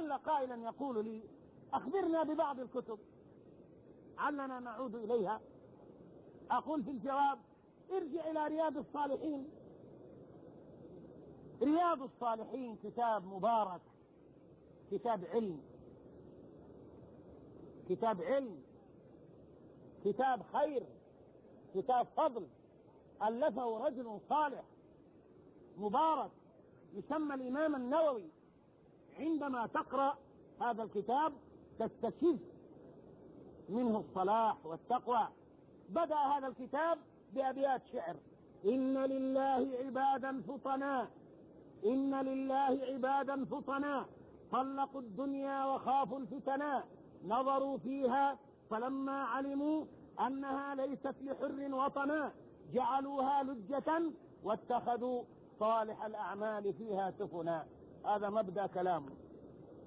لعل قائلا يقول لي أخبرنا ببعض الكتب علنا نعود إليها. أقول في الجواب ارجع إلى رياض الصالحين. رياض الصالحين كتاب مبارك كتاب علم. كتاب علم كتاب خير كتاب فضل. ألفه رجل صالح مبارك يسمى الإمام النووي. عندما تقرأ هذا الكتاب تستشف منه الصلاح والتقوى. بدأ هذا الكتاب بأبيات شعر. إن لله عبادا فطنا. إن لله عبادا فطنا. طلقوا الدنيا وخافوا الفتنا نظروا فيها فلما علموا أنها ليست لحر وطنا جعلوها لجة واتخذوا صالح الأعمال فيها سفنا. هذا مبدأ كلامه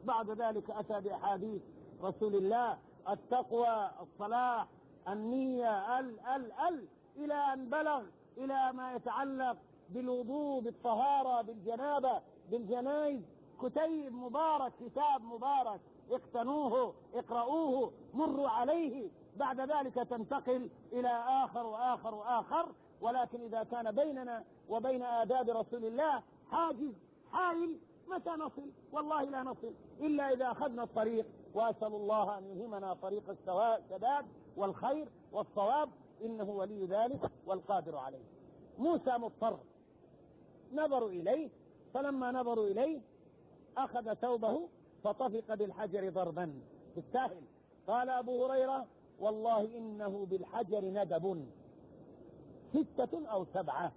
بعد ذلك أتى بأحاديث رسول الله التقوى الصلاح النية ال ال ال إلى أن بلغ إلى ما يتعلق بالوضوء بالطهارة بالجنابة بالجنائز كتيب مبارك كتاب مبارك. اقتنوه اقرؤوه مروا عليه. بعد ذلك تنتقل إلى آخر وآخر وآخر. ولكن إذا كان بيننا وبين آداب رسول الله حاجز حائل. متى نصل؟ والله لا نصل. إلا إذا أخذنا الطريق. وأسأل الله أن يلهمنا طريق السداد والخير والصواب. إنه ولي ذلك والقادر عليه. موسى مضطر. نظروا إليه. فلما نظروا إليه أخذ ثوبه فطفق بالحجر ضربا بالساهل قال أبو هريرة والله إنه بالحجر ندب. ستة أو سبعة.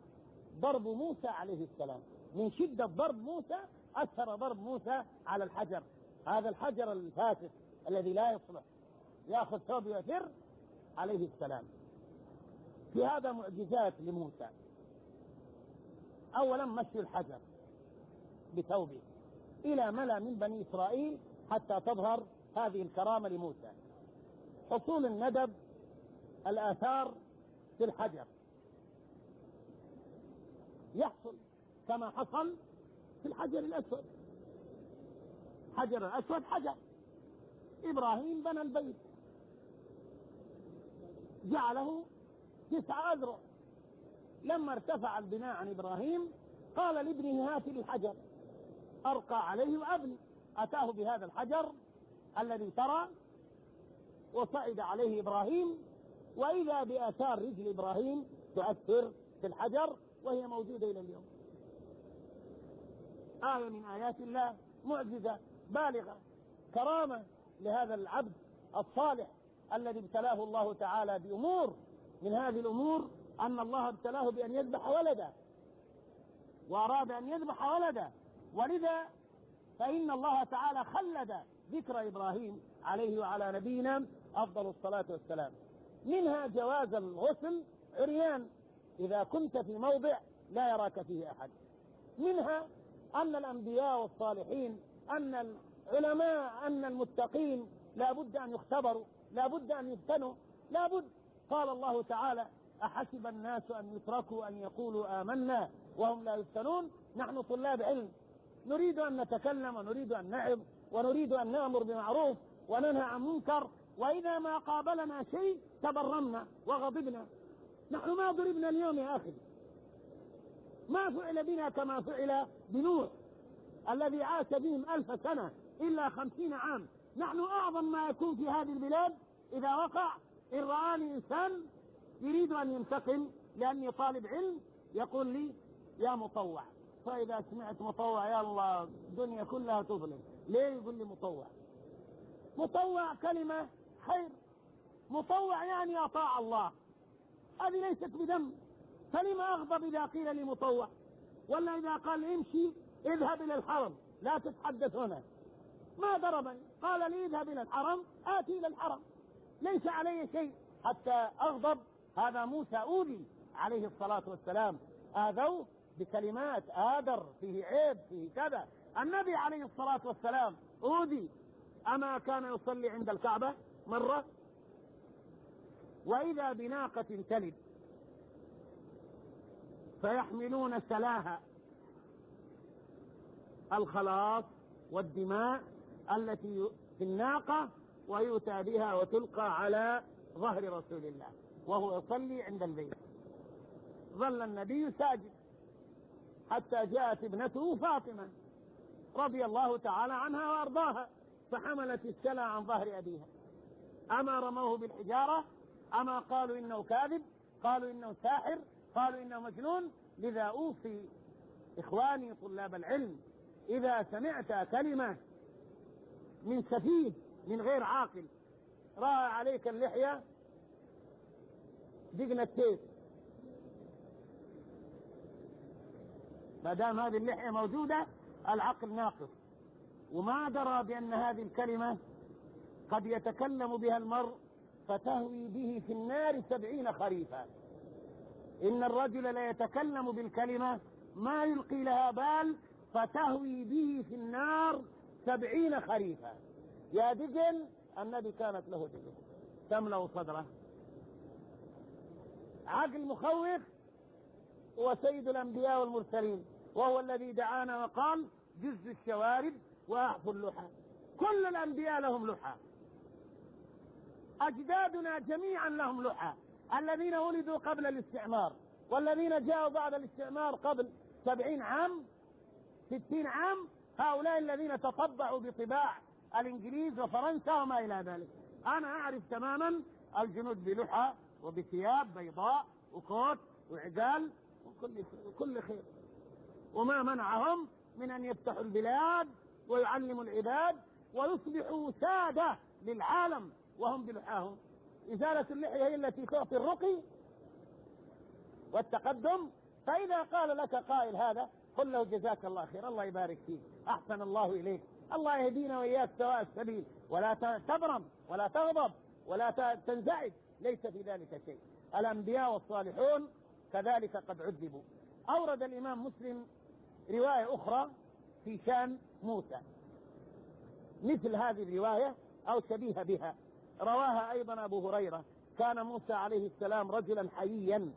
ضرب موسى عليه السلام. من شدة ضرب موسى أثر ضرب موسى على الحجر. هذا الحجر الفاسد الذي لا يصلح. يأخذ ثوب ويفر عليه السلام. في هذا معجزات لموسى. اولا مشي الحجر بثوبه إلى ملا من بني إسرائيل حتى تظهر هذه الكرامة لموسى. حصول الندب الآثار في الحجر. يحصل كما حصل في الحجر الأسود. حجر الأسود حجر. إبراهيم بنى البيت. جعله تسع أذرع. لما ارتفع البناء عن إبراهيم قال لابنه هات لي الحجر. أرقى عليه وأبني. أتاه بهذا الحجر الذي ترى وصعد عليه إبراهيم. وإذا بآثار رجل إبراهيم تؤثر في الحجر وهي موجودة إلى اليوم. آية من آيات الله معجزة بالغة كرامة لهذا العبد الصالح الذي ابتلاه الله تعالى بأمور. من هذه الأمور أن الله ابتلاه بأن يذبح ولدا وأراد أن يذبح ولدا. ولذا فإن الله تعالى خلد ذكر إبراهيم عليه وعلى نبينا أفضل الصلاة والسلام. منها جواز الغسل عريان إذا كنت في موضع لا يراك فيه أحد. منها أن الأنبياء والصالحين أن العلماء أن المتقين لا بد أن يختبروا لا بد أن يفتنوا لا بد. قال الله تعالى أحسب الناس أن يتركوا أن يقولوا آمنا وهم لا يفتنون؟ نحن طلاب علم. نريد أن نتكلم ونريد أن نعظ ونريد أن نأمر بمعروف وننهى عن منكر. وإذا ما قابلنا شيء تبرمنا وغضبنا. نحن ما ضربنا اليوم يا أخي. ما فعل بنا كما فعل بنوح الذي عاش بهم ألف سنة إلا خمسين عام. نحن أعظم ما يكون في هذه البلاد إذا وقع إن رآني إنسان يريد أن ينتقل لأني طالب علم يقول لي يا مطوع. فإذا سمعت مطوع يا الله الدنيا كلها تظلم. ليه يقول لي مطوع؟ مطوع كلمة خير. مطوع يعني أطاع الله. هذه ليست بذنب فلما أغضب إذا قيل لي مطوع؟ ولا إذا قال امشي اذهب إلى الحرم. لا تتحدث هنا. ما ضربني. قال لي اذهب إلى الحرم آتي إلى الحرم. ليس علي شيء. حتى أغضب. هذا موسى أوذي عليه الصلاة والسلام. آذوه بكلمات آدر فيه عيب فيه كذا. النبي عليه الصلاة والسلام أوذي أما كان يصلي عند الكعبة مرة؟ وإذا بناقة تلد. فيحملون سلاها الخلاص والدماء التي في الناقة ويؤتى بها وتلقى على ظهر رسول الله وهو يصلي عند البيت. ظل النبي ساجد حتى جاءت ابنته فاطمة رضي الله تعالى عنها وأرضاها فحملت السلع عن ظهر أبيها. أما رموه بالحجارة أما قالوا إنه كاذب قالوا إنه ساحر قالوا إنه مجنون لذا أوصي إخواني طلاب العلم إذا سمعت كلمة من سفيه من غير عاقل رأى عليك اللحية دقنا التيس. ما دام هذه اللحية موجودة العقل ناقص. وما درى بأن هذه الكلمة قد يتكلم بها المرء فتهوي به في النار سبعين خريفا. إن الرجل لا يتكلم بالكلمة ما يلقي لها بال فتهوي به في النار سبعين خريفا. يا دجل النبي كانت له دجل. تملأ صدره. عقل مخوف هو سيد الأنبياء والمرسلين وهو الذي دعانا وقال جز الشوارب وأعفوا اللحى. كل الأنبياء لهم لحى. أجدادنا جميعا لهم لحى. الذين ولدوا قبل الاستعمار والذين جاءوا بعد الاستعمار قبل سبعين عام ستين عام هؤلاء الذين تطبعوا بطباع الإنجليز وفرنسا وما إلى ذلك. أنا أعرف تماما الجنود بلحى وبثياب بيضاء وكوت وعقال وكل وكل خير. وما منعهم من أن يفتحوا البلاد ويعلموا العباد ويصبحوا سادة للعالم وهم بلحاهم. إزالة اللحية هي التي تعطي الرقي والتقدم فإذا قال لك قائل هذا قل له جزاك الله خير الله يبارك فيك أحسن الله إليك الله يهدينا وإياك سواء السبيل ولا تبرم ولا تغضب ولا تنزعج ليس في ذلك شيء. الأنبياء والصالحون كذلك قد عذبوا. أورد الإمام مسلم رواية أخرى في شان موسى. مثل هذه الرواية أو شبيه بها. رواها أيضا أبو هريرة كان موسى عليه السلام رجلا حييا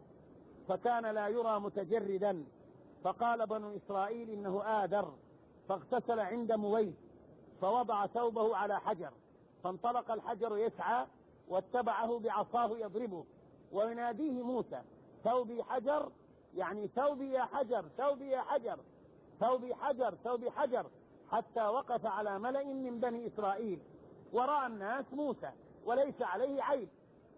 فكان لا يرى متجردا فقال بنو إسرائيل إنه آدر فاغتسل عند مويس فوضع ثوبه على حجر فانطلق الحجر يسعى واتبعه بعصاه يضربه ويناديه موسى ثوبي حجر يعني ثوبي يا حجر ثوبي يا حجر ثوبي حجر ثوبي حجر حتى وقف على ملأ من بني إسرائيل ورأى الناس موسى. وليس عليه عيب.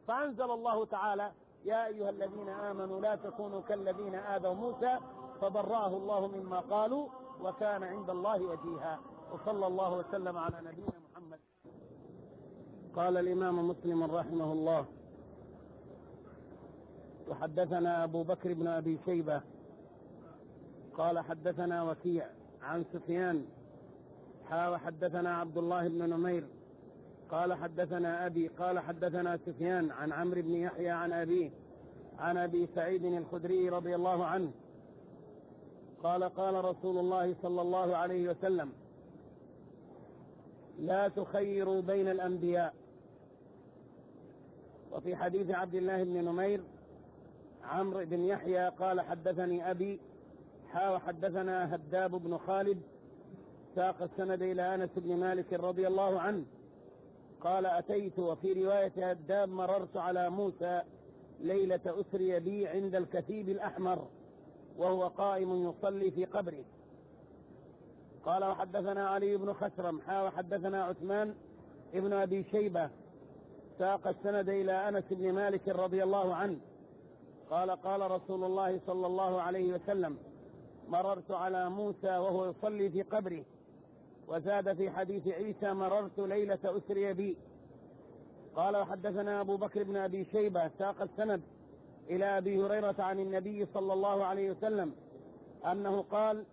فأنزل الله تعالى يا أيها الذين آمنوا لا تكونوا كالذين آذوا موسى فبرأه الله مما قالوا وكان عند الله وجيها. وصلى الله وسلم على نبينا محمد. قال الإمام مسلم رحمه الله وحدثنا أبو بكر بن أبي شيبة. قال حدثنا وكيع عن سفيان حا وحدثنا عبد الله بن نمير قال حدثنا أبي قال حدثنا سفيان عن عمرو بن يحيى عن أبيه عن أبي سعيد الخدري رضي الله عنه قال قال رسول الله صلى الله عليه وسلم لا تخيروا بين الأنبياء. وفي حديث عبد الله بن نمير عمرو بن يحيى قال حدثني أبي حا وحدثنا هداب بن خالد ساق السند إلى أنس بن مالك رضي الله عنه قال أتيت وفي رواية هداب مررت على موسى ليلة أسري بي عند الكثيب الأحمر وهو قائم يصلي في قبره. قال وحدثنا علي بن خسرم حا وحدثنا عثمان ابن أبي شيبة ساق السند إلى أنس بن مالك رضي الله عنه. قال قال رسول الله صلى الله عليه وسلم مررت على موسى وهو يصلي في قبره. وزاد في حديث عيسى مررت ليلة أسري بي. قال وحدثنا أبو بكر بن أبي شيبة ساق السند إلى أبي هريرة عن النبي صلى الله عليه وسلم أنه قال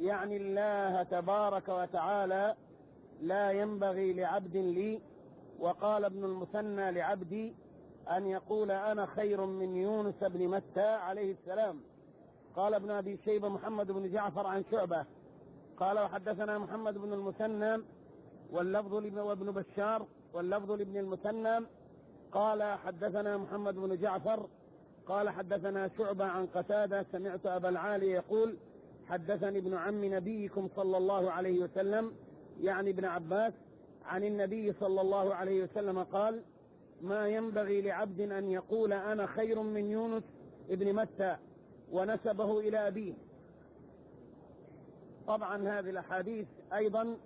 يعني الله تبارك وتعالى لا ينبغي لعبد لي وقال ابن المثنى لعبدي أن يقول أنا خير من يونس بن متى عليه السلام. قال ابن أبي شيبة محمد بن جعفر عن شعبة قال وحدثنا محمد بن المثنى واللفظ وابن بشار واللفظ لابن المثنى قال حدثنا محمد بن جعفر قال حدثنا شعبة عن قتادة سمعت أبا العالي يقول حدثني ابن عم نبيكم صلى الله عليه وسلم يعني ابن عباس عن النبي صلى الله عليه وسلم قال ما ينبغي لعبد أن يقول أنا خير من يونس ابن متى ونسبه إلى أبيه. طبعا هذه الأحاديث أيضا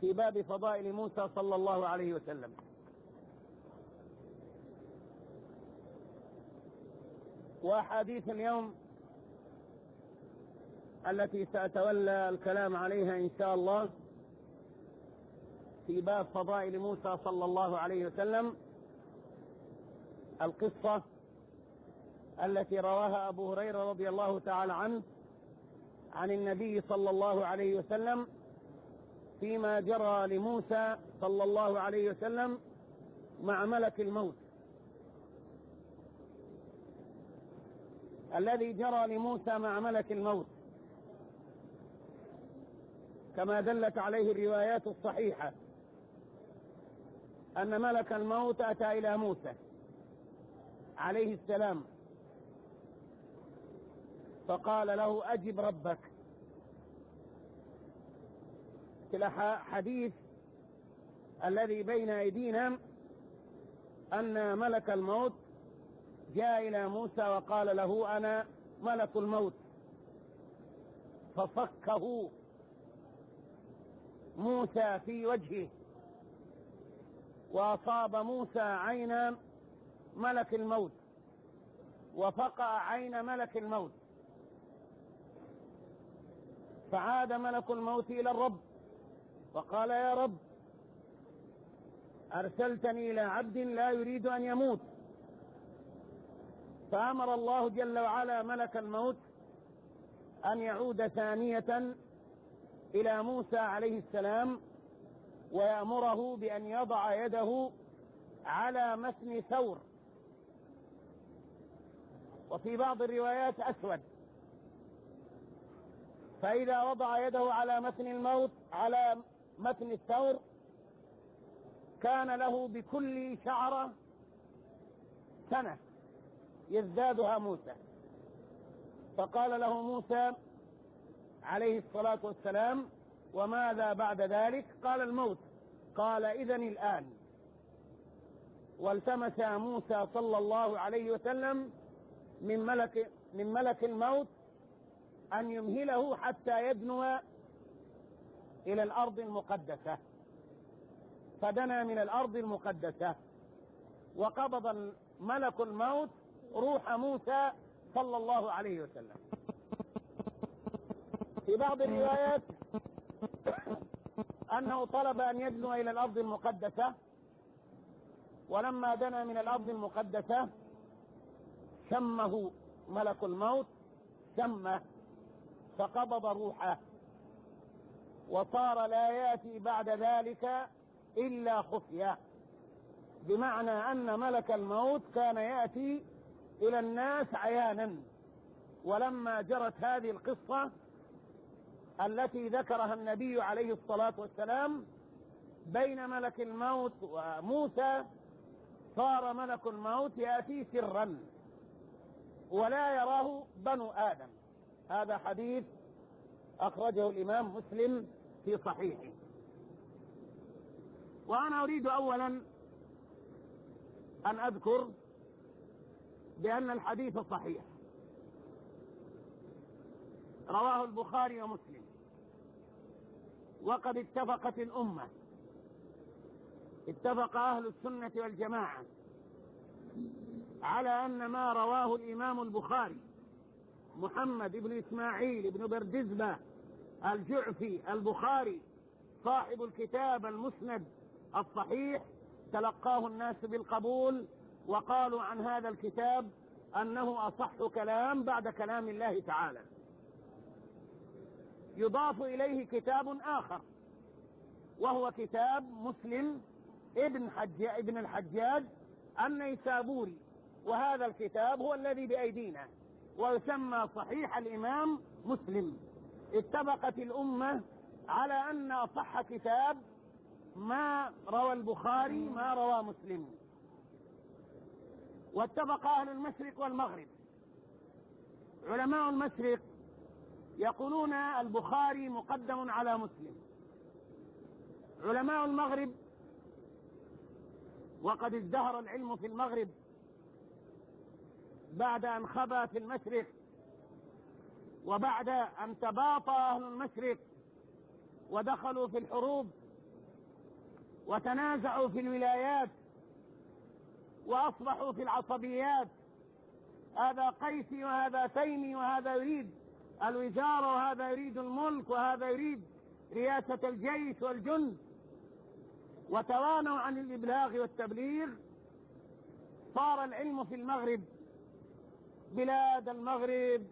في باب فضائل موسى صلى الله عليه وسلم. وأحاديث اليوم التي سأتولى الكلام عليها إن شاء الله في باب فضائل موسى صلى الله عليه وسلم القصة التي رواها أبو هريرة رضي الله تعالى عنه عن النبي صلى الله عليه وسلم فيما جرى لموسى صلى الله عليه وسلم مع ملك الموت. الذي جرى لموسى مع ملك الموت. كما دلت عليه الروايات الصحيحة أن ملك الموت أتى إلى موسى عليه السلام. فقال له أجب ربك. في الحديث الذي بين أيدينا أن ملك الموت جاء إلى موسى وقال له أنا ملك الموت. فصكه موسى في وجهه وأصاب موسى عين ملك الموت وفقع عين ملك الموت. فعاد ملك الموت إلى الرب. فقال يا رب أرسلتني إلى عبد لا يريد أن يموت. فأمر الله جل وعلا ملك الموت أن يعود ثانية إلى موسى عليه السلام ويأمره بأن يضع يده على متن ثور. وفي بعض الروايات أسود. فإذا وضع يده على متن الموت على متن الثور كان له بكل شعرة سنة يزدادها موسى. فقال له موسى عليه الصلاة والسلام وماذا بعد ذلك؟ قال الموت. قال إذا الآن. والتمس موسى صلى الله عليه وسلم من ملك من ملك الموت أن يمهله حتى يدنو إلى الأرض المقدسة. فدنا من الأرض المقدسة. وقبض ملك الموت روح موسى صلى الله عليه وسلم. في بعض الروايات أنه طلب أن يدنو إلى الأرض المقدسة. ولما دنا من الأرض المقدسة شمه ملك الموت شمه فقبض روحه وصار لا يأتي بعد ذلك إلا خفية. بمعنى أن ملك الموت كان يأتي إلى الناس عيانا. ولما جرت هذه القصة التي ذكرها النبي عليه الصلاة والسلام بين ملك الموت وموسى صار ملك الموت يأتي سرا ولا يراه بنو آدم. هذا حديث أخرجه الإمام مسلم في صحيحه. وأنا أريد اولا أن أذكر بأن الحديث صحيح. رواه البخاري ومسلم. وقد اتفقت الأمة. اتفق أهل السنة والجماعة على أن ما رواه الإمام البخاري. محمد بن إسماعيل بن بردزبة الجعفي البخاري صاحب الكتاب المسند الصحيح تلقاه الناس بالقبول وقالوا عن هذا الكتاب أنه أصح كلام بعد كلام الله تعالى. يضاف إليه كتاب آخر وهو كتاب مسلم ابن حج ابن الحجاج النيسابوري وهذا الكتاب هو الذي بأيدينا. ويسمى صحيح الإمام مسلم. اتفقت الأمة على أن اصح كتاب ما روى البخاري ما روى مسلم. واتفق أهل المشرق والمغرب. علماء المشرق يقولون البخاري مقدم على مسلم. علماء المغرب وقد ازدهر العلم في المغرب بعد أن خبى في المشرق وبعد أن تباطى أهل المشرق ودخلوا في الحروب وتنازعوا في الولايات وأصبحوا في العصبيات هذا قيسي وهذا تيمي وهذا يريد الوزارة وهذا يريد الملك وهذا يريد رئاسة الجيش والجند وتوانوا عن الإبلاغ والتبليغ صار العلم في المغرب بلاد المغرب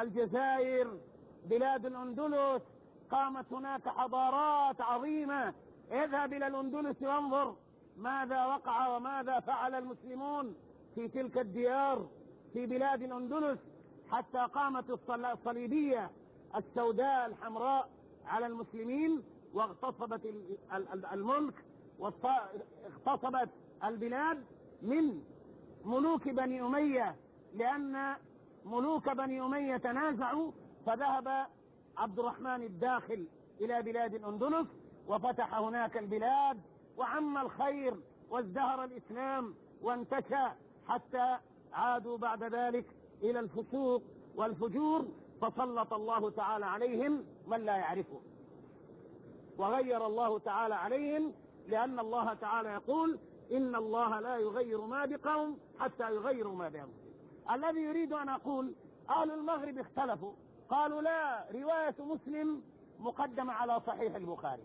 الجزائر بلاد الأندلس قامت هناك حضارات عظيمة. اذهب إلى الأندلس وانظر ماذا وقع وماذا فعل المسلمون في تلك الديار في بلاد الأندلس حتى قامت الصليبية السوداء الحمراء على المسلمين واغتصبت الملك واغتصبت البلاد من ملوك بني أمية. لأن ملوك بني أمية تنازعوا فذهب عبد الرحمن الداخل إلى بلاد الأندلس وفتح هناك البلاد وعم الخير وازدهر الإسلام وانتشى حتى عادوا بعد ذلك إلى الفسوق والفجور فسلط الله تعالى عليهم من لا يعرفه. وغير الله تعالى عليهم لأن الله تعالى يقول إن الله لا يغير ما بقوم حتى يغيروا ما بأنفسهم. الذي يريد أن أقول أهل المغرب اختلفوا. قالوا لا رواية مسلم مقدمة على صحيح البخاري.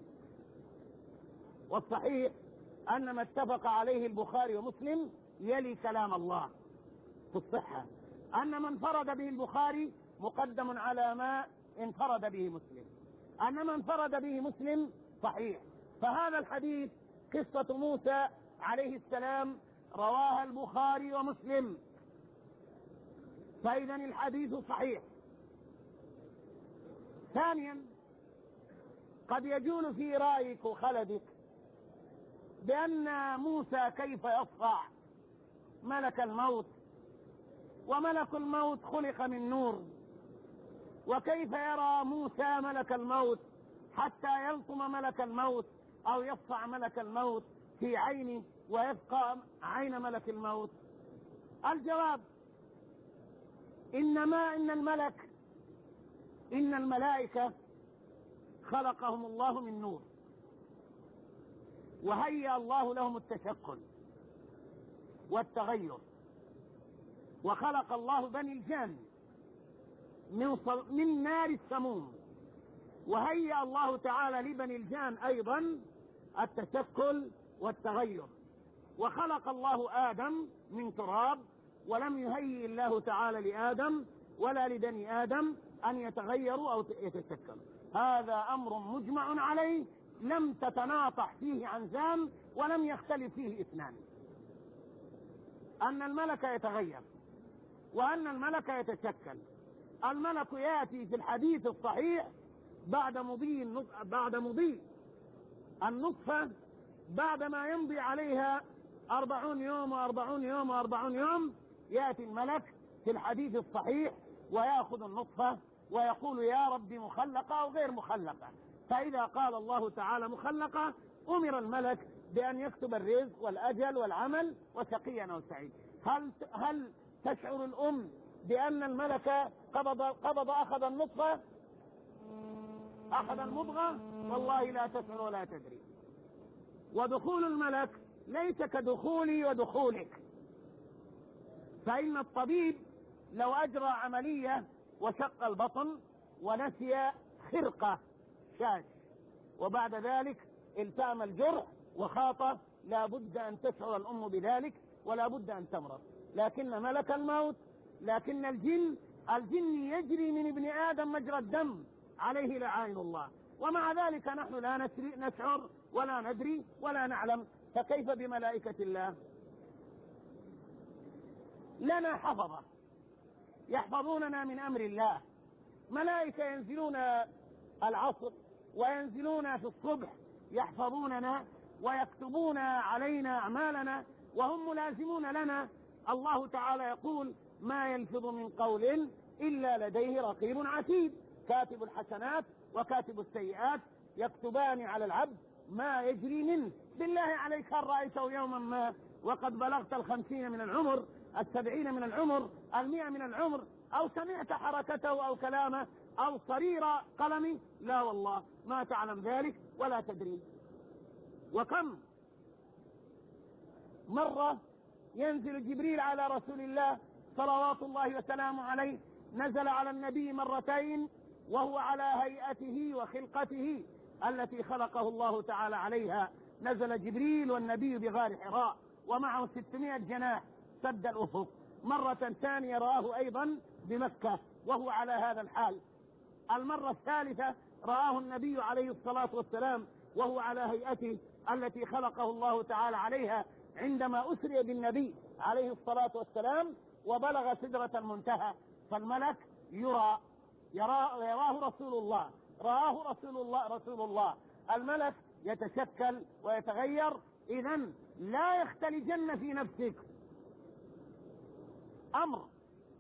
والصحيح أن ما اتفق عليه البخاري ومسلم يلي كلام الله في الصحة. أن ما انفرد به البخاري مقدم على ما انفرد به مسلم. أن ما انفرد به مسلم صحيح. فهذا الحديث قصة موسى عليه السلام رواها البخاري ومسلم. فإذا الحديث صحيح. ثانيا قد يجول في رأيك وخلدك بأن موسى كيف يصفع ملك الموت. وملك الموت خلق من نور. وكيف يرى موسى ملك الموت حتى يلطم ملك الموت أو يصفع ملك الموت في عينه ويبقى عين ملك الموت؟ الجواب إنما إن الملك إن الملائكة خلقهم الله من نور وهيأ الله لهم التشكل والتغير وخلق الله بني الجن من, من نار السموم وهيأ الله تعالى لبني الجان أيضا التشكل والتغير وخلق الله آدم من تراب ولم يهيئ الله تعالى لآدم ولا لبني آدم أن يتغيروا أو يتشكلوا. هذا أمر مجمع عليه لم تتناطح فيه عنزان ولم يختلف فيه إثنان. أن الملك يتغير وأن الملك يتشكل. الملك يأتي في الحديث الصحيح بعد مضي بعد مضي النطفة بعد ما يمضي عليها أربعون يوم وأربعون يوم وأربعون يوم يأتي الملك في الحديث الصحيح ويأخذ النطفة ويقول يا رب مخلقة أو غير مخلقة. فإذا قال الله تعالى مخلقة أمر الملك بأن يكتب الرزق والأجل والعمل وشقيا أو سعيد هل هل تشعر الأم بأن الملك قبض قبض أخذ النطفة؟ أخذ المضغة؟ والله لا تشعر ولا تدري. ودخول الملك ليس كدخولي ودخولك. فإن الطبيب لو أجرى عملية وشق البطن ونسي خرقة شاش وبعد ذلك التام الجرح وخاط لا بد أن تشعر الأم بذلك ولا بد أن تمرض. لكن ملك الموت لكن الجن الجن يجري من ابن آدم مجرى الدم عليه لعائن الله. ومع ذلك نحن لا نشعر ولا ندري ولا نعلم فكيف بملائكة الله؟ لنا حفظة. يحفظوننا من أمر الله. ملائكة ينزلون العصر وينزلون في الصبح يحفظوننا ويكتبون علينا أعمالنا وهم ملازمون لنا. الله تعالى يقول ما يلفظ من قول إلا لديه رقيب عتيد. كاتب الحسنات وكاتب السيئات يكتبان على العبد ما يجري منه. بالله عليك هل رأيته يوما ما؟ وقد بلغت الخمسين من العمر. السبعين من العمر المئة من العمر أو سمعت حركته أو كلامه أو صرير قلمه لا والله ما تعلم ذلك ولا تدري. وكم مرة ينزل جبريل على رسول الله صلوات الله وسلامه عليه نزل على النبي مرتين وهو على هيئته وخلقته التي خلقه الله تعالى عليها. نزل جبريل والنبي بغار حراء ومعه ستمائة جناح. سد الأفق. مرة ثانية رآه أيضا بمكة وهو على هذا الحال. المرة الثالثة رآه النبي عليه الصلاة والسلام وهو على هيئته التي خلقه الله تعالى عليها عندما أسري بالنبي عليه الصلاة والسلام وبلغ سدرة المنتهى. فالملك يرى يرى يراه رسول الله رآه رسول الله رسول الله. الملك يتشكل ويتغير إذا لا يختلجن في نفسك. أمر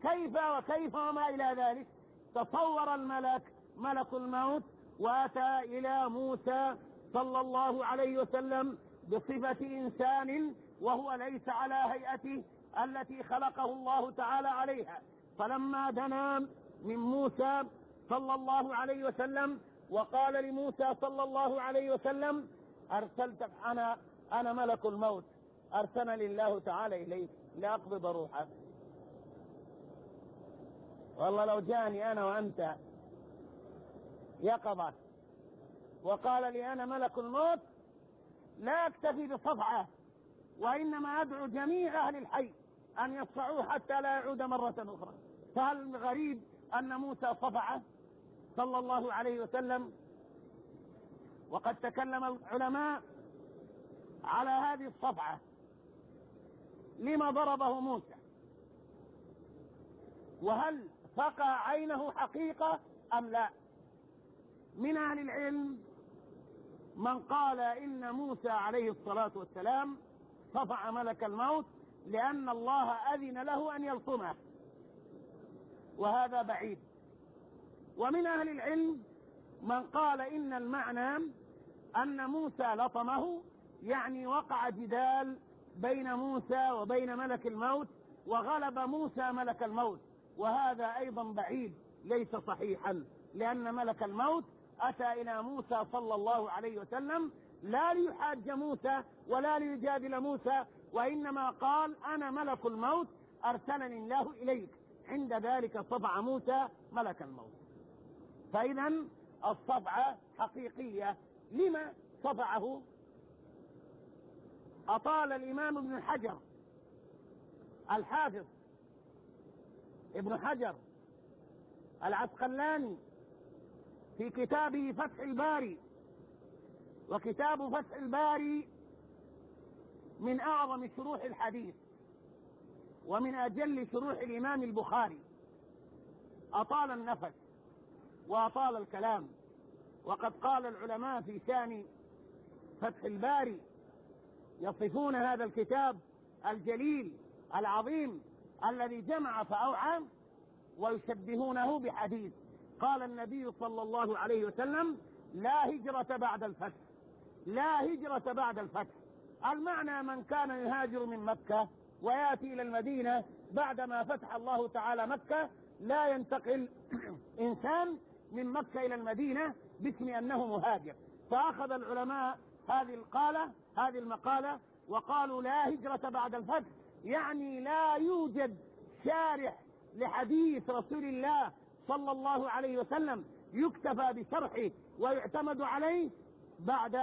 كيف وكيف وما إلى ذلك؟ تصور الملك ملك الموت وأتى إلى موسى صلى الله عليه وسلم بصفة إنسان وهو ليس على هيئته التي خلقه الله تعالى عليها. فلما دنا من موسى صلى الله عليه وسلم وقال لموسى صلى الله عليه وسلم ارسلتك أنا أنا ملك الموت أرسلني الله تعالى إليك لاقبض روحك. والله لو جاني أنا وأنت يقظة وقال لي أنا ملك الموت لا أكتفي بصفعة وإنما أدعو جميع أهل الحي أن يصفعوه حتى لا يعود مرة أخرى. فهل غريب أن موسى صفعه؟ صلى الله عليه وسلم. وقد تكلم العلماء على هذه الصفعة. لما ضربه موسى؟ وهل فقع عينه حقيقة أم لا؟ من أهل العلم من قال إن موسى عليه الصلاة والسلام صفع ملك الموت لأن الله أذن له أن يلطمه وهذا بعيد. ومن أهل العلم من قال إن المعنى أن موسى لطمه يعني وقع جدال بين موسى وبين ملك الموت وغلب موسى ملك الموت. وهذا أيضا بعيد ليس صحيحا لأن ملك الموت أتى إلى موسى صلى الله عليه وسلم لا ليحاج موسى ولا ليجادل موسى وإنما قال أنا ملك الموت أرسلني الله إليك. عند ذلك صفع موسى ملك الموت. فإذا الصفعة حقيقية. لما صفعه أطال الإمام ابن حجر الحافظ ابن حجر العسقلاني في كتابه فتح الباري وكتاب فتح الباري من أعظم شروح الحديث ومن أجل شروح الإمام البخاري. أطال النفس وأطال الكلام وقد قال العلماء في شأن فتح الباري يصفون هذا الكتاب الجليل العظيم الذي جمع فأوعى ويشبهونه بحديث. قال النبي صلى الله عليه وسلم لا هجرة بعد الفتح. لا هجرة بعد الفتح. المعنى من كان يهاجر من مكة ويأتي إلى المدينة بعدما فتح الله تعالى مكة لا ينتقل إنسان من مكة إلى المدينة باسم أنه مهاجر. فأخذ العلماء هذه القالة هذه المقالة وقالوا لا هجرة بعد الفتح. يعني لا يوجد شارح لحديث رسول الله صلى الله عليه وسلم يكتفى بشرحه ويعتمد عليه بعد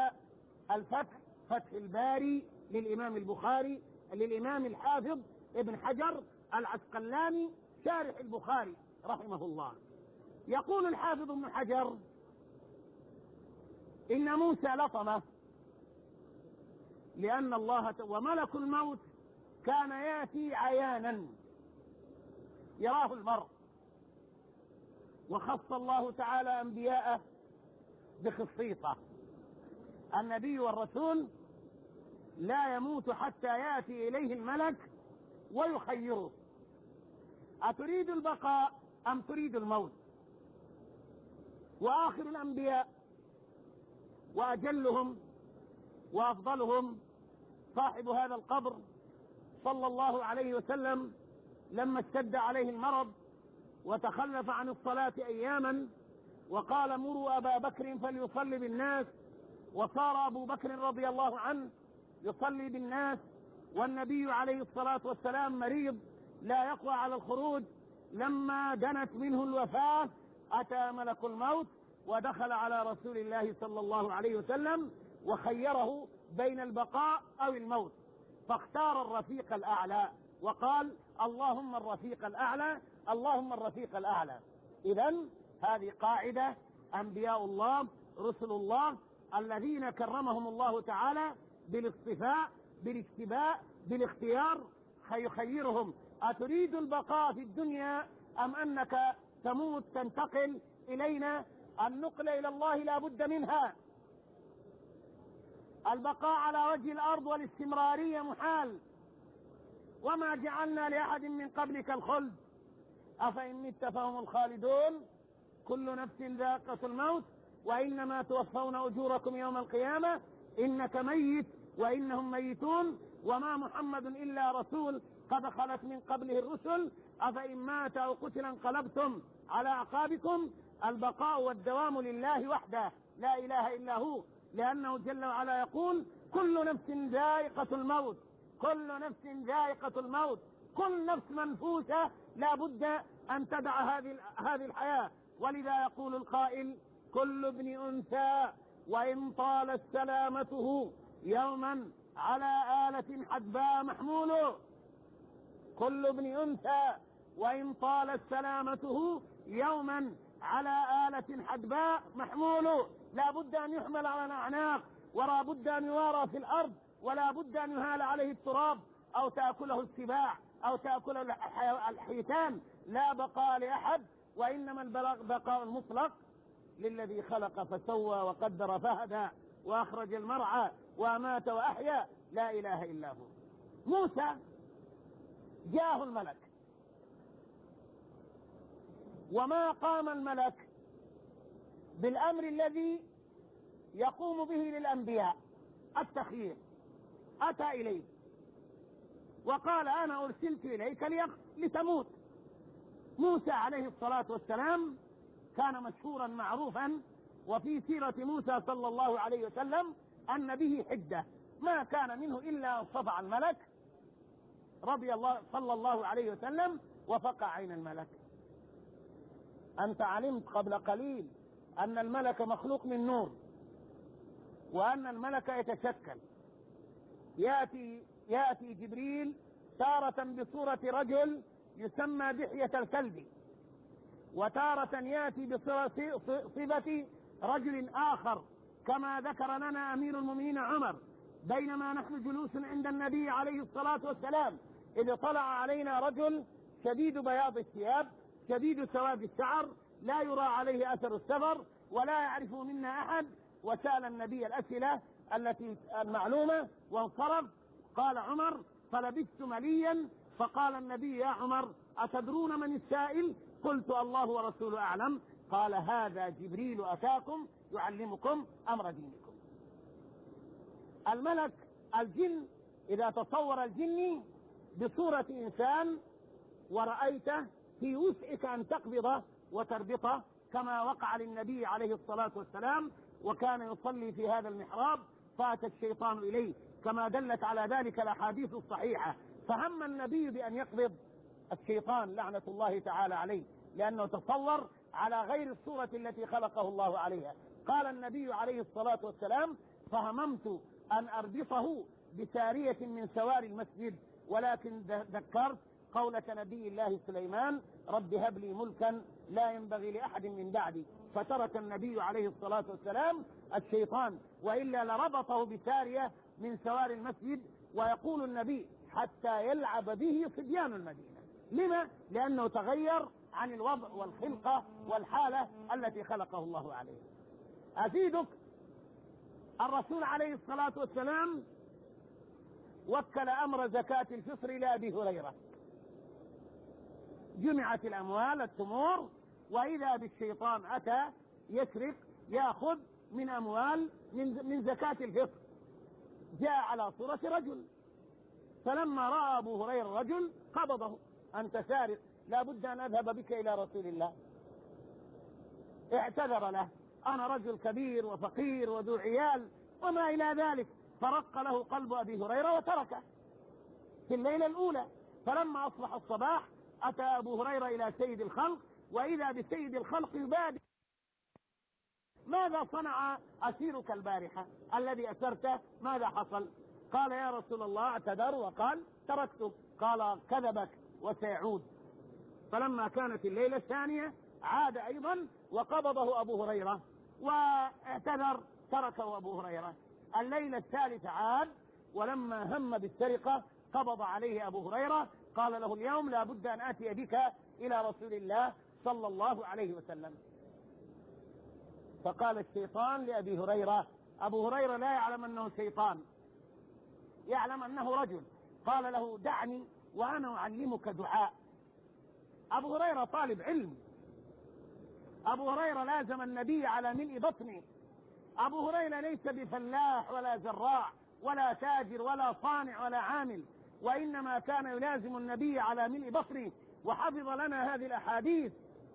الفتح فتح الباري للإمام البخاري للإمام الحافظ ابن حجر العسقلاني شارح البخاري رحمه الله. يقول الحافظ ابن حجر إن موسى لطمه لأن الله وملك الموت كان يأتي عيانا. يراه المرء. وخص الله تعالى أنبياءه بخصيصة. النبي والرسول لا يموت حتى يأتي إليه الملك ويخيره. أتريد البقاء أم تريد الموت؟ وآخر الأنبياء وأجلهم وأفضلهم صاحب هذا القبر صلى الله عليه وسلم لما اشتد عليه المرض وتخلف عن الصلاة أياما وقال مروا أبا بكر فليصلي بالناس وصار أبو بكر رضي الله عنه يصلي بالناس والنبي عليه الصلاة والسلام مريض لا يقوى على الخروج لما دنت منه الوفاة أتى ملك الموت ودخل على رسول الله صلى الله عليه وسلم وخيره بين البقاء أو الموت فاختار الرفيق الأعلى وقال اللهم الرفيق الأعلى اللهم الرفيق الأعلى. إذا هذه قاعدة أنبياء الله رسل الله الذين كرمهم الله تعالى بالاصطفاء بالاجتباء بالاختيار. يخيرهم أتريد البقاء في الدنيا أم أنك تموت تنتقل إلينا؟ النقل إلى الله لا بد منها. البقاء على وجه الأرض والاستمرارية محال. وما جعلنا لأحد من قبلك الخلد. أفإن مت فهم الخالدون. كل نفس ذاقة الموت. وإنما توفون أجوركم يوم القيامة. إنك ميت وإنهم ميتون. وما محمد إلا رسول. قد خلت من قبله الرسل. أفإن مات أو قتل انقلبتم على أعقابكم. البقاء والدوام لله وحده. لا إله إلا هو. لأنه جل وعلا يقول كل نفس ذائقة الموت كل نفس ذائقة الموت كل نفس منفوسة لا بد أن تدع هذه هذه الحياة. ولذا يقول القائل كل ابن أنثى وإن طالت سلامته يوما على آلة حدباء محمول كل ابن أنثى وإن طالت سلامته يوما على آلة حدباء محمول لا بد أن يحمل على الأعناق ولا بد أن يوارى في الأرض ولا بد أن يهال عليه التراب أو تأكله السباع أو تأكله الحيتان. لا بقاء لأحد وإنما البقاء المطلق للذي خلق فسوى وقدر فهدى وأخرج المرعى وأمات وأحيا. لا إله إلا هو. موسى جاءه الملك. وما قام الملك بالأمر الذي يقوم به للأنبياء. التخيير. أتى إليه. وقال أنا أرسلت إليك لتموت. موسى عليه الصلاة والسلام كان مشهورا معروفا وفي سيرة موسى صلى الله عليه وسلم أن به حدة ما كان منه إلا صفع الملك رضي الله صلى الله عليه وسلم وفقع عين الملك. أنت علمت قبل قليل أن الملك مخلوق من نور وأن الملك يتشكل. يأتي يأتي جبريل تارة بصورة رجل يسمى دحية الكلب وتارة يأتي بصفة رجل آخر كما ذكر لنا أمير المؤمنين عمر بينما نحن جلوس عند النبي عليه الصلاة والسلام إذ طلع علينا رجل شديد بياض الثياب شديد سواد الشعر لا يرى عليه أثر السفر ولا يعرف منا أحد وسأل النبي الأسئلة التي المعلومة وانصرف. قال عمر فلبثت مليا. فقال النبي يا عمر أتدرون من السائل؟ قلت الله ورسوله أعلم. قال هذا جبريل أتاكم يعلمكم أمر دينكم. الملك الجن إذا تصور الجني بصورة إنسان ورأيته في وسعك أن تقبضه وتربطه كما وقع للنبي عليه الصلاة والسلام وكان يصلي في هذا المحراب فات الشيطان إليه. كما دلت على ذلك الأحاديث الصحيحة. فهم النبي بأن يقبض الشيطان لعنة الله تعالى عليه لأنه تصور على غير الصورة التي خلقه الله عليها. قال النبي عليه الصلاة والسلام فهممت أن أربطه بسارية من سواري المسجد ولكن ذكرت قولة نبي الله سليمان رب هب لي ملكا لا ينبغي لأحد من بعدي. فترك النبي عليه الصلاة والسلام الشيطان وإلا لربطه بسارية من سواري المسجد ويقول النبي حتى يلعب به صبيان المدينة. لما؟ لأنه تغير عن الوضع والخلقة والحالة التي خلقه الله عليها أزيدك الرسول عليه الصلاة والسلام وكل أمر زكاة الفطر إلى أبي هريرة. جمعت الأموال التمور وإذا بالشيطان أتى يسرق يأخذ من أموال من, من زكاة الفطر. جاء على صورة رجل. فلما رأى أبو هريرة الرجل قبضه. أنت سارق لا بد أن أذهب بك إلى رسول الله. اعتذر له. أنا رجل كبير وفقير وذو عيال وما إلى ذلك. فرق له قلب أبي هريرة وتركه في الليلة الأولى. فلما أصبح الصباح أتى أبو هريرة إلى سيد الخلق وإذا بسيد الخلق يبادر. ماذا صنع أسيرك البارحة الذي أسرته ماذا حصل؟ قال يا رسول الله اعتذر وقال تركته قال كذبك وسيعود. فلما كانت الليلة الثانية عاد أيضا وقبضه أبو هريرة واعتذر تركه أبو هريرة. الليلة الثالثة عاد ولما هم بالسرقة قبض عليه أبو هريرة قال له اليوم لا بد أن آتي بك إلى رسول الله صلى الله عليه وسلم. فقال الشيطان لأبي هريرة أبو هريرة لا يعلم أنه شيطان يعلم أنه رجل. قال له دعني وأنا أعلمك دعاء. أبو هريرة طالب علم. أبو هريرة لازم النبي على ملء بطنه. أبو هريرة ليس بفلاح ولا زراع ولا تاجر ولا صانع ولا عامل. وإنما كان يلازم النبي على ملء بطنه وحفظ لنا هذه الأحاديث.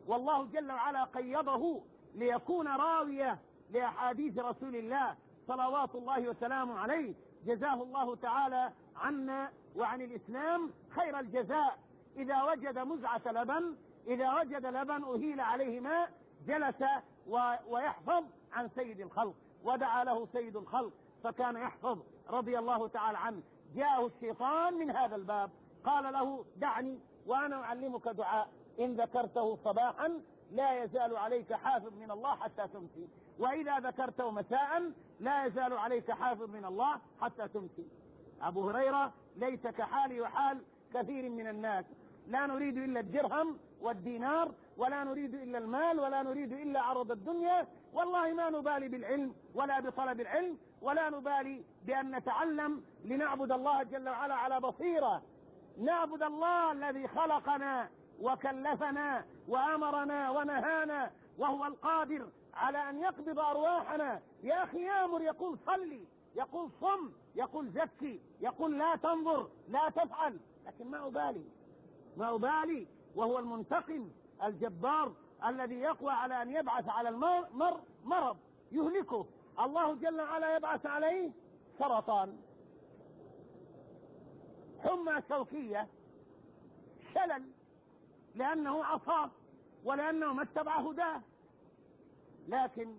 والله جل وعلا قيضه ليكون راوية لأحاديث رسول الله صلوات الله وسلامه عليه. جزاه الله تعالى عنا وعن الإسلام خير الجزاء. إذا وجد مزعة لبن إذا وجد لبن أهيل عليه ماء جلس ويحفظ عن سيد الخلق ودعا له سيد الخلق فكان يحفظ رضي الله تعالى عنه. جاءه الشيطان من هذا الباب. قال له دعني وأنا أعلمك دعاء. إن ذكرته صباحا لا يزال عليك حافظ من الله حتى تمسي. وإذا ذكرته مساء لا يزال عليك حافظ من الله حتى تمسي. أبو هريرة ليس كحالي وحال كثير من الناس. لا نريد إلا الدرهم والدينار ولا نريد إلا المال ولا نريد إلا عرض الدنيا. والله ما نبالي بالعلم ولا بطلب العلم. ولا نبالي بأن نتعلم لنعبد الله جل وعلا على بصيرة. نعبد الله الذي خلقنا وكلفنا وأمرنا ونهانا وهو القادر على أن يقبض أرواحنا. يا أخي يامر يقول صلي يقول صم يقول زكي يقول لا تنظر لا تفعل. لكن ما أبالي ما أبالي وهو المنتقم الجبار الذي يقوى على أن يبعث على المر مرض يهلكه. الله جل وعلا يبعث عليه سرطان. حمى شوكية شلل لأنه عصاه ولأنه ما اتبع هداه لكن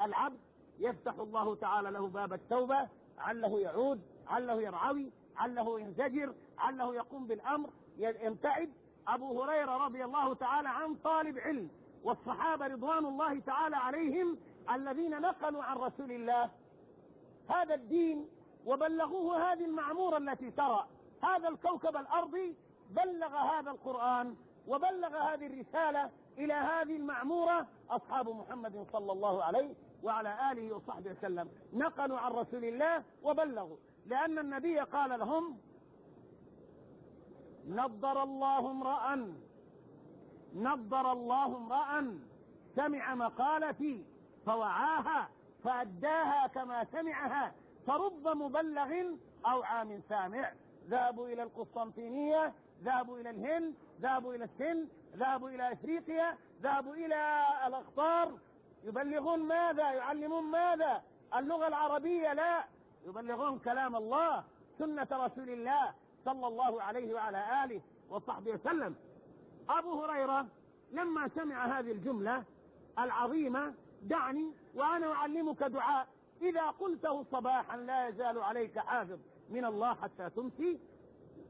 العبد يفتح الله تعالى له باب التوبة عله يعود عله يرعوي عله ينزجر عله يقوم بالأمر يمتعد. أبو هريرة رضي الله تعالى عن طالب علم والصحابة رضوان الله تعالى عليهم الذين نقلوا عن رسول الله. هذا الدين وبلغوه هذه المعمورة التي ترى. هذا الكوكب الأرضي بلغ هذا القرآن وبلغ هذه الرسالة إلى هذه المعمورة. أصحاب محمد صلى الله عليه وعلى آله وصحبه وسلم نقلوا عن رسول الله وبلغوا. لأن النبي قال لهم نضر الله امرأ. نضر الله امرأ. سمع مقالتي. فوعاها فأداها كما سمعها فرب مبلغ أو عام سامع. ذهبوا إلى القسطنطينية ذهبوا إلى الهند ذهبوا إلى السند ذهبوا إلى إفريقيا ذهبوا إلى الأقطار. يبلغون ماذا؟ يعلمون ماذا؟ اللغة العربية لا. يبلغون كلام الله سنة رسول الله صلى الله عليه وعلى آله وصحبه وسلم. أبو هريرة لما سمع هذه الجملة العظيمة دعني وأنا أعلمك دعاء. إذا قلته صباحا لا يزال عليك حافظ. من الله حتى تمسي.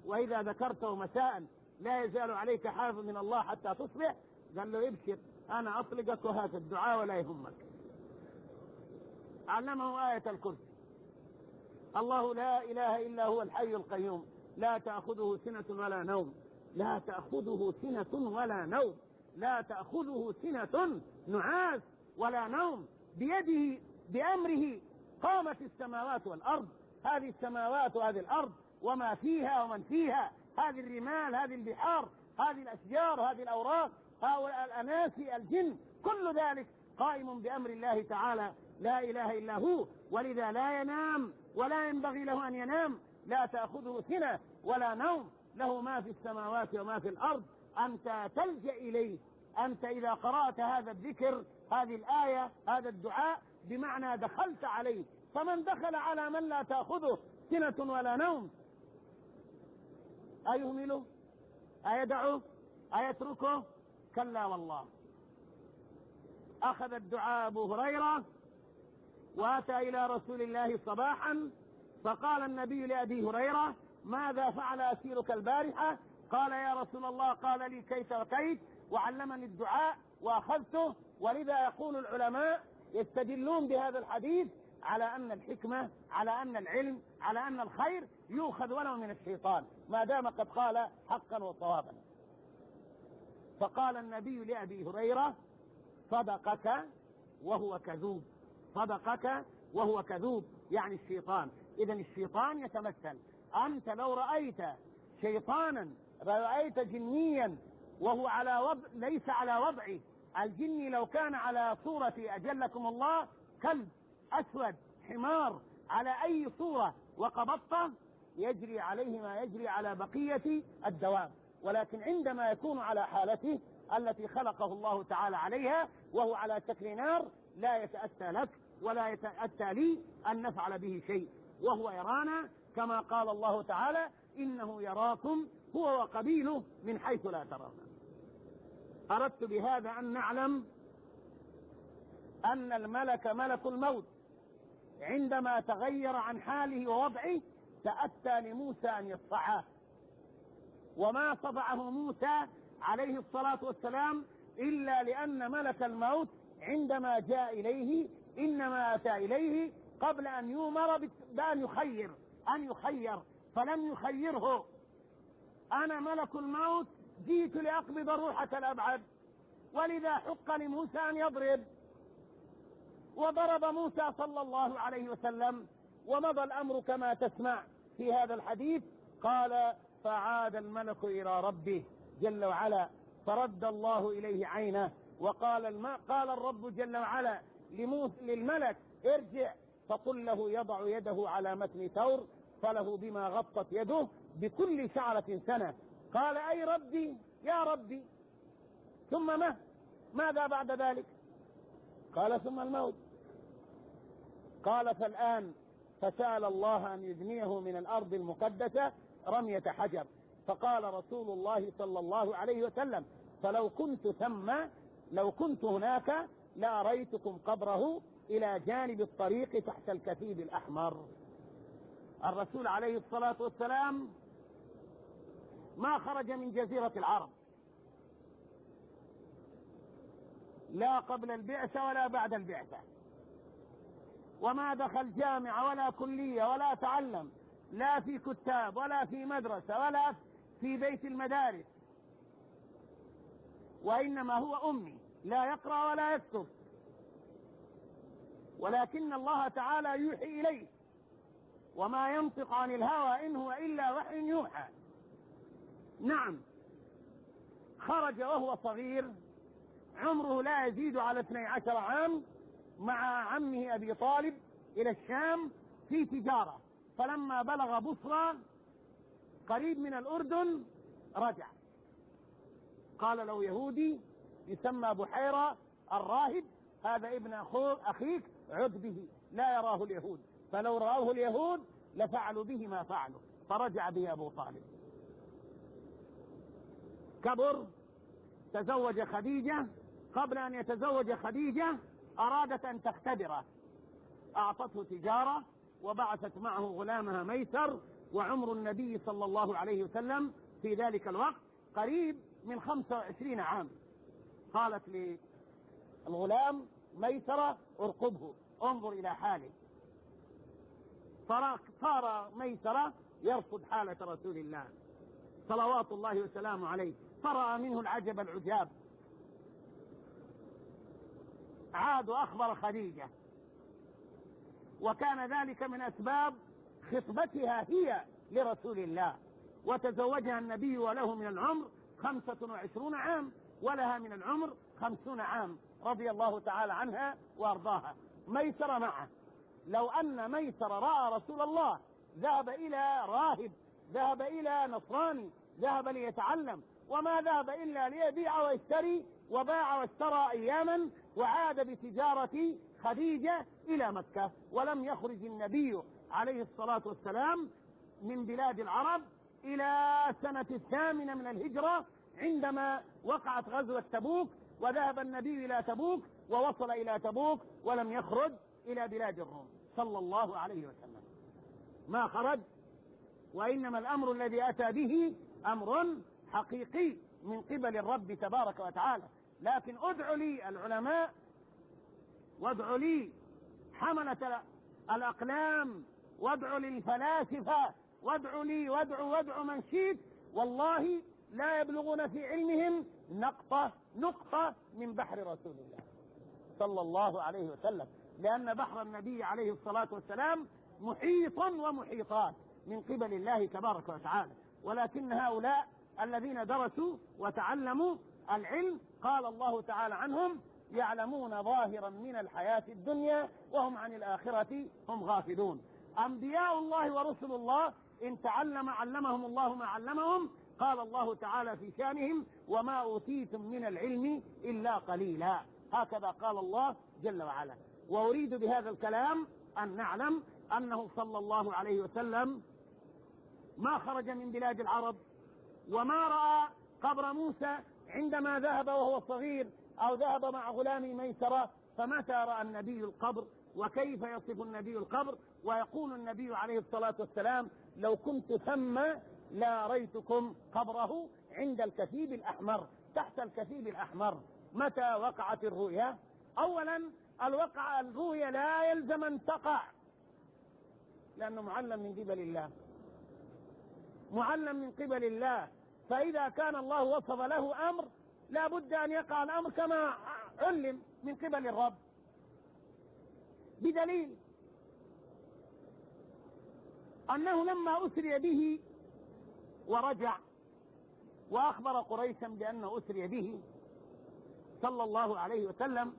وإذا ذكرته مساء لا يزال عليك حافظ. من الله حتى تصبح. قال له ابشر. أنا أطلقك وهذا الدعاء ولا يهمك. علمه آية الكرسي. الله لا إله إلا هو الحي القيوم. لا تأخذه سنة ولا نوم. لا تأخذه سنة ولا نوم. لا تأخذه سنة نعاس. ولا نوم بيده بأمره قامت السماوات والأرض. هذه السماوات وهذه الأرض وما فيها ومن فيها. هذه الرمال هذه البحار هذه الأشجار هذه الأوراق هؤلاء الأناسي الجن. كل ذلك قائم بأمر الله تعالى. لا إله إلا هو. ولذا لا ينام ولا ينبغي له أن ينام. لا تأخذه سنة ولا نوم. له ما في السماوات وما في الأرض. أنت تلجأ إليه. أنت إذا قرأت هذا الذكر هذه الآية هذا الدعاء بمعنى دخلت عليه. فمن دخل على من لا تأخذه سنة ولا نوم. أيهمله؟ أيدعه أيتركه؟ كلا والله. أخذ الدعاء أبو هريرة وأتى إلى رسول الله صباحا فقال النبي لأبي هريرة ماذا فعل أسيرك البارحة؟ قال يا رسول الله قال لي كيف وكيف؟ وعلمني الدعاء وأخذته ولذا يقول العلماء يستدلون بهذا الحديث على أن الحكمة على أن العلم على أن الخير يؤخذ ولو من الشيطان. ما دام قد قال حقا وصوابا. فقال النبي لأبي هريرة صدقك وهو كذوب صدقك وهو كذوب. يعني الشيطان. إذا الشيطان يتمثل. أنت لو رأيت شيطانا رأيت جنيا وهو على وضع ليس على وضعه الجني لو كان على صورة أجلكم الله كلب أسود حمار على أي صورة وقبضته يجري عليه ما يجري على بقية الدواب ولكن عندما يكون على حالته التي خلقه الله تعالى عليها وهو على شكل نار لا يتأتى لك ولا يتأتى لي أن نفعل به شيء. وهو يرانا كما قال الله تعالى إنه يراكم هو وقبيله من حيث لا ترون أردت بهذا أن نعلم أن الملك ملك الموت. عندما تغير عن حاله ووضعه تأتى لموسى أن يصفعه وما صفعه موسى عليه الصلاة والسلام إلا لأن ملك الموت عندما جاء إليه إنما أتى إليه قبل أن يؤمر بأن يخير أن يخير فلم يخيره. أنا ملك الموت جئت لأقبض روحة الأبعد. ولذا حق لموسى أن يضرب. وضرب موسى صلى الله عليه وسلم. ومضى الأمر كما تسمع في هذا الحديث. قال فعاد الملك إلى ربه جل وعلا فرد الله إليه عينه. وقال الم... قال الرب جل وعلا لموسى للملك ارجع. فقل له يضع يده على متن ثور فله بما غطت يده. بكل شعرة سنة. قال أي ربي؟ يا ربي. ثم ما؟ ماذا بعد ذلك؟ قال ثم الموت. قال فالآن فسأل الله أن يدنيه من الأرض المقدسة رمية حجر. فقال رسول الله صلى الله عليه وسلم فلو كنت ثم لو كنت هناك لأريتكم قبره إلى جانب الطريق تحت الكثيب الأحمر. الرسول عليه الصلاة والسلام ما خرج من جزيرة العرب. لا قبل البعثة ولا بعد البعثة. وما دخل جامعة ولا كلية ولا تعلم. لا في كتاب ولا في مدرسة ولا في بيت المدارس. وإنما هو أمي. لا يقرأ ولا يكتب. ولكن الله تعالى يوحي إليه. وما ينطق عن الهوى إن هو إلا وحي يوحى. نعم. خرج وهو صغير. عمره لا يزيد على 12 عام مع عمه أبي طالب إلى الشام في تجارة. فلما بلغ بصرى قريب من الأردن رجع. قال له يهودي يسمى بحيرة الراهب هذا ابن أخيك عد به لا يراه اليهود. فلو رآه اليهود لفعلوا به ما فعلوا فرجع به أبو طالب. كبر تزوج خديجة قبل أن يتزوج خديجة أرادت أن تختبره. أعطته تجارة وبعثت معه غلامها ميسر وعمر النبي صلى الله عليه وسلم في ذلك الوقت قريب من 25 عام. قالت للغلام ميسرة ارقبه انظر إلى حاله صار ميسرة يرصد حالة رسول الله. صلوات الله وسلامه عليه. فرأى منه العجب العجاب. عاد وأخبر خديجة. وكان ذلك من أسباب خطبتها هي لرسول الله. وتزوجها النبي وله من العمر خمسة وعشرون عام ولها من العمر خمسون عام رضي الله تعالى عنها وأرضاها. ميسر معه. لو أن ميسر رأى رسول الله ذهب إلى راهب ذهب إلى نصراني ذهب ليتعلم وما ذهب إلا ليبيع ويشتري وباع واشترى أياما وعاد بتجارة خديجة إلى مكة ولم يخرج النبي عليه الصلاة والسلام من بلاد العرب إلى سنة الثامنة من الهجرة عندما وقعت غزوة تبوك وذهب النبي إلى تبوك ووصل إلى تبوك ولم يخرج. إلى بلاد الروم. صلى الله عليه وسلم. ما خرج؟ وإنما الأمر الذي أتى به أمر حقيقي من قبل الرب تبارك وتعالى. لكن ادعوا لي العلماء وادعوا لي حملة الأقلام وادعوا للفلاسفة وادعوا لي وادعوا وادعوا من شئت. والله لا يبلغون في علمهم نقطة نقطة من بحر رسول الله. صلى الله عليه وسلم. لأن بحر النبي عليه الصلاة والسلام محيط ومحيطات من قبل الله تبارك وتعالى. ولكن هؤلاء الذين درسوا وتعلموا العلم قال الله تعالى عنهم يعلمون ظاهرا من الحياة الدنيا وهم عن الآخرة هم غافلون. أنبياء الله ورسل الله إن تعلم علمهم الله ما علمهم قال الله تعالى في شأنهم وما أوتيتم من العلم إلا قليلا. هكذا قال الله جل وعلا. وأريد بهذا الكلام أن نعلم أنه صلى الله عليه وسلم ما خرج من بلاد العرب وما رأى قبر موسى عندما ذهب وهو صغير أو ذهب مع غلام ميسرة فمتى رأى النبي القبر وكيف يصف النبي القبر ويقول النبي عليه الصلاة والسلام لو كنت ثم لا ريتكم قبره عند الكثيب الأحمر تحت الكثيب الأحمر. متى وقعت الرؤيا؟ أولا الوقع الرؤيا لا يلزم أن تقع. لأنه معلم من قبل الله. معلم من قبل الله. فإذا كان الله وصف له أمر لا بد أن يقع الأمر كما علم من قبل الرب. بدليل أنه لما أسري به ورجع وأخبر قريشا بأنه أسري به صلى الله عليه وسلم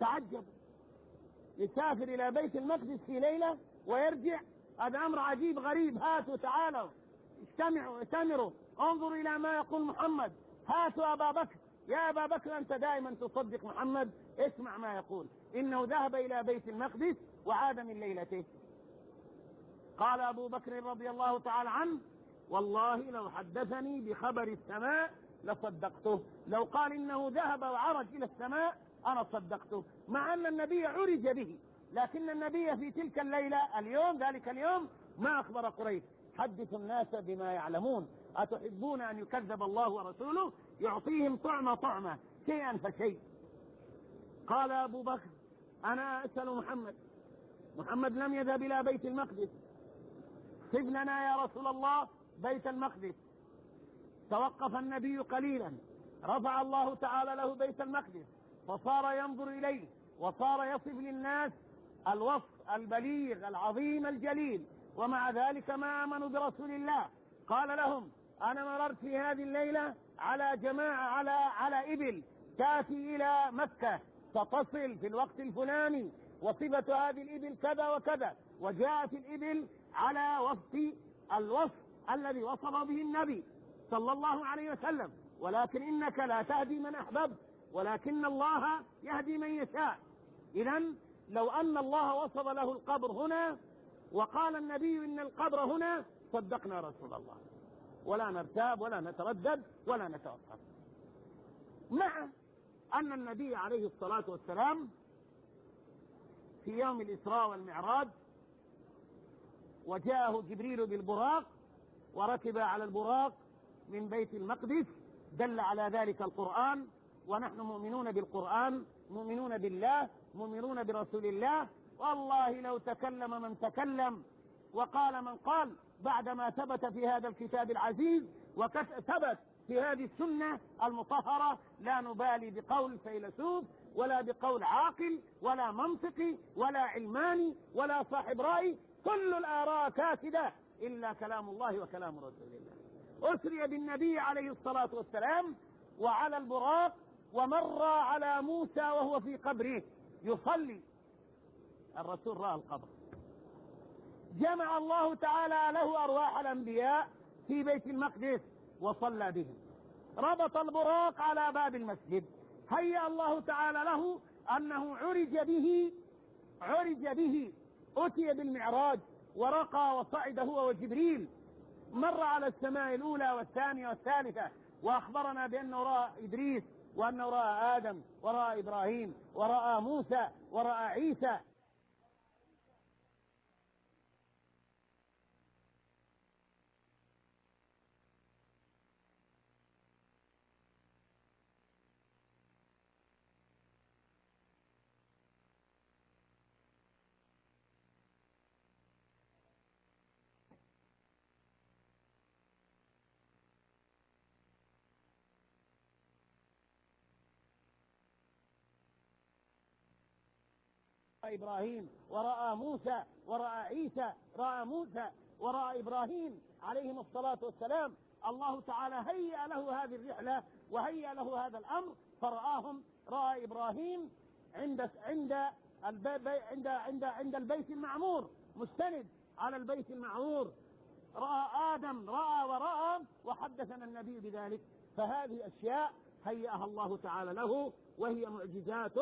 تعجب. يسافر إلى بيت المقدس في ليلة ويرجع. هذا أمر عجيب غريب. هاتوا تعالوا. استمعوا استمروا. انظروا إلى ما يقول محمد. هاتوا أبا بكر. يا أبا بكر أنت دائما تصدق محمد. اسمع ما يقول. إنه ذهب إلى بيت المقدس وعاد من ليلته. قال أبو بكر رضي الله تعالى عنه والله لو حدثني بخبر السماء لصدقته. لو قال إنه ذهب وعرج إلى السماء أنا صدقته مع أن النبي عرج به لكن النبي في تلك الليلة اليوم ذلك اليوم ما أخبر قريش. حدثوا الناس بما يعلمون. أتحبون أن يكذب الله ورسوله؟ يعطيهم طعمة طعمة شيئا فشيء. قال أبو بكر أنا أسأل محمد. محمد لم يذهب إلى بيت المقدس. صف لنا يا رسول الله بيت المقدس. توقف النبي قليلا. رفع الله تعالى له بيت المقدس. فصار ينظر إليه وصار يصف للناس الوصف البليغ العظيم الجليل. ومع ذلك ما آمنوا برسول الله. قال لهم أنا مررت في هذه الليلة على جماعة على على إبل تأتي إلى مكة ستصل في الوقت الفلاني وصفة هذه الإبل كذا وكذا. وجاءت الإبل على وصف الوصف الذي وصف به النبي صلى الله عليه وسلم. ولكن إنك لا تهدي من أحببت. ولكن الله يهدي من يشاء. إذا لو أن الله وصف له القبر هنا وقال النبي إن القبر هنا صدقنا رسول الله. ولا نرتاب ولا نتردد ولا نتوقف. مع أن النبي عليه الصلاة والسلام في يوم الإسراء والمعراج وجاءه جبريل بالبراق وركب على البراق من بيت المقدس دل على ذلك القرآن ونحن مؤمنون بالقرآن مؤمنون بالله مؤمنون برسول الله. والله لو تكلم من تكلم وقال من قال بعدما ثبت في هذا الكتاب العزيز وثبت في هذه السنة المطهرة لا نبالي بقول فيلسوف ولا بقول عاقل ولا منطقي ولا علماني ولا صاحب رأي. كل الآراء كاسدة إلا كلام الله وكلام رسول الله. أسري بالنبي عليه الصلاة والسلام وعلى البراق ومر على موسى وهو في قبره يصلي. الرسول رأى القبر. جمع الله تعالى له أرواح الأنبياء في بيت المقدس وصلى بهم. ربط البراق على باب المسجد. هيأ الله تعالى له أنه عرج به عرج به أتي بالمعراج ورقى وصعد هو وجبريل. مر على السماء الأولى والثانية والثالثة. وأخبرنا بأنه رأى إدريس وأنه رأى آدم ورأى إبراهيم ورأى موسى ورأى عيسى إبراهيم ورأى موسى ورأى عيسى رأى موسى ورأى إبراهيم عليهم الصلاة والسلام. الله تعالى هيأ له هذه الرحلة وهيأ له هذا الأمر. فرآهم رأى إبراهيم عند عند عند عند عند البيت المعمور مستند على البيت المعمور. رأى آدم رأى ورأى وحدثنا النبي بذلك. فهذه أشياء هيأها الله تعالى له وهي معجزات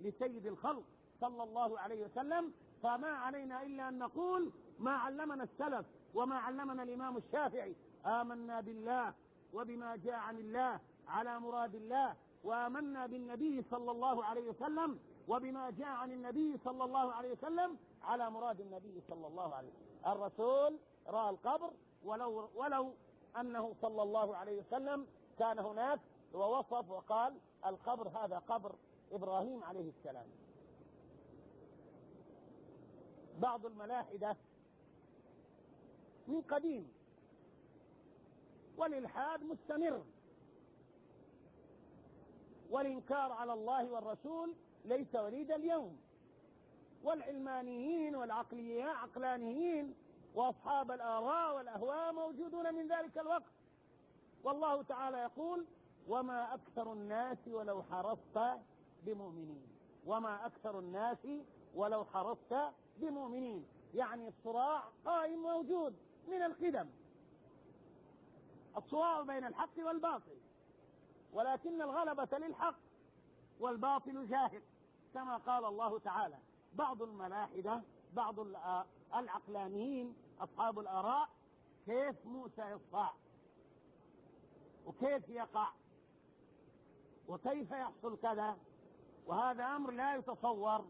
لسيد الخلق. صلى الله عليه وسلم فما علينا إلا أن نقول ما علمنا السلف وما علمنا الإمام الشافعي. آمنا بالله وبما جاء عن الله على مراد الله. وآمنا بالنبي صلى الله عليه وسلم وبما جاء عن النبي صلى الله عليه وسلم على مراد النبي صلى الله عليه وسلم. الرسول رأى القبر ولو ولو أنه صلى الله عليه وسلم كان هناك ووصف وقال القبر هذا قبر إبراهيم عليه السلام. بعض الملاحدة من قديم والإلحاد مستمر. والإنكار على الله والرسول ليس وليد اليوم. والعلمانيين والعقليين عقلانيين وأصحاب الآراء والأهواء موجودون من ذلك الوقت. والله تعالى يقول وما أكثر الناس ولو حرصت بمؤمنين. وما أكثر الناس ولو حرصت بمؤمنين. يعني الصراع قائم موجود من القدم. الصراع بين الحق والباطل. ولكن الغلبة للحق والباطل جاهد كما قال الله تعالى. بعض الملاحدة بعض العقلانيين أصحاب الآراء كيف موسى يصفع وكيف يقع؟ وكيف يحصل كذا؟ وهذا أمر لا يتصور.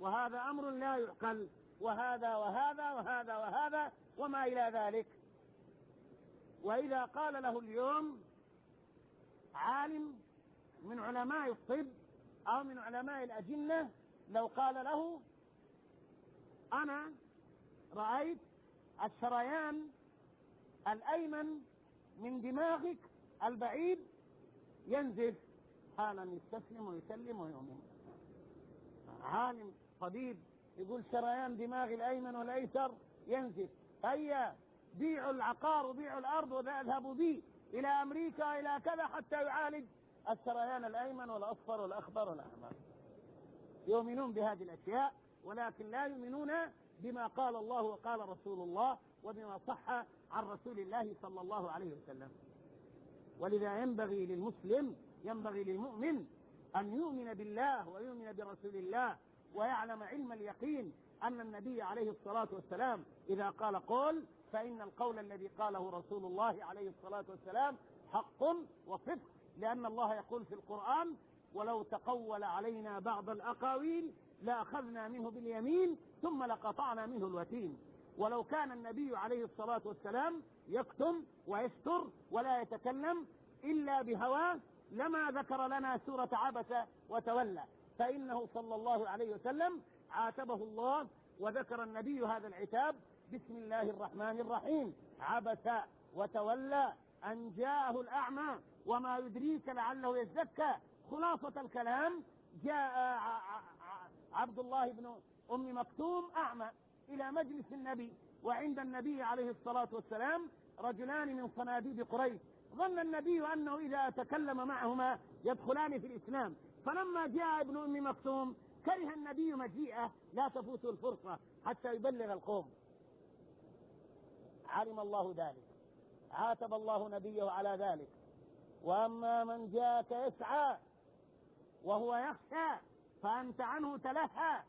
وهذا أمر لا يعقل وهذا وهذا وهذا وهذا وما إلى ذلك. وإذا قال له اليوم عالم من علماء الطب أو من علماء الأجنة لو قال له أنا رأيت الشريان الأيمن من دماغك البعيد ينزف حالا يستسلم ويسلم ويؤمن. عالم طبيب يقول شريان دماغ الأيمن والأيسر ينزف. هيا بيعوا العقار وبيعوا الأرض واذهبوا بي إلى أمريكا إلى كذا حتى يعالج الشريان الأيمن والأصفر والأخضر والأحمر. يؤمنون بهذه الأشياء ولكن لا يؤمنون بما قال الله وقال رسول الله وبما صح عن رسول الله صلى الله عليه وسلم. ولذا ينبغي للمسلم ينبغي للمؤمن أن يؤمن بالله ويؤمن برسول الله ويعلم علم اليقين أن النبي عليه الصلاة والسلام إذا قال قول فإن القول الذي قاله رسول الله عليه الصلاة والسلام حق وصدق لأن الله يقول في القرآن ولو تقول علينا بعض الأقاويل لأخذنا منه باليمين ثم لقطعنا منه الوتين ولو كان النبي عليه الصلاة والسلام يكتم ويستر ولا يتكلم إلا بهواه لما ذكر لنا سورة عبس وتولى. فإنه صلى الله عليه وسلم عاتبه الله وذكر النبي هذا العتاب بسم الله الرحمن الرحيم عبس وتولى أن جاءه الأعمى وما يدريك لعله يزكى. خلاصة الكلام جاء عبد الله بن أم مكتوم أعمى إلى مجلس النبي وعند النبي عليه الصلاة والسلام رجلان من صناديد قريش. ظن النبي أنه إذا تكلم معهما يدخلان في الإسلام. فلما جاء ابن أم مكتوم كره النبي مجيئه لا تفوته الفرصة حتى يبلغ القوم. علم الله ذلك. عاتب الله نبيه على ذلك. وأما من جاءك يسعى وهو يخشى فأنت عنه تلهى.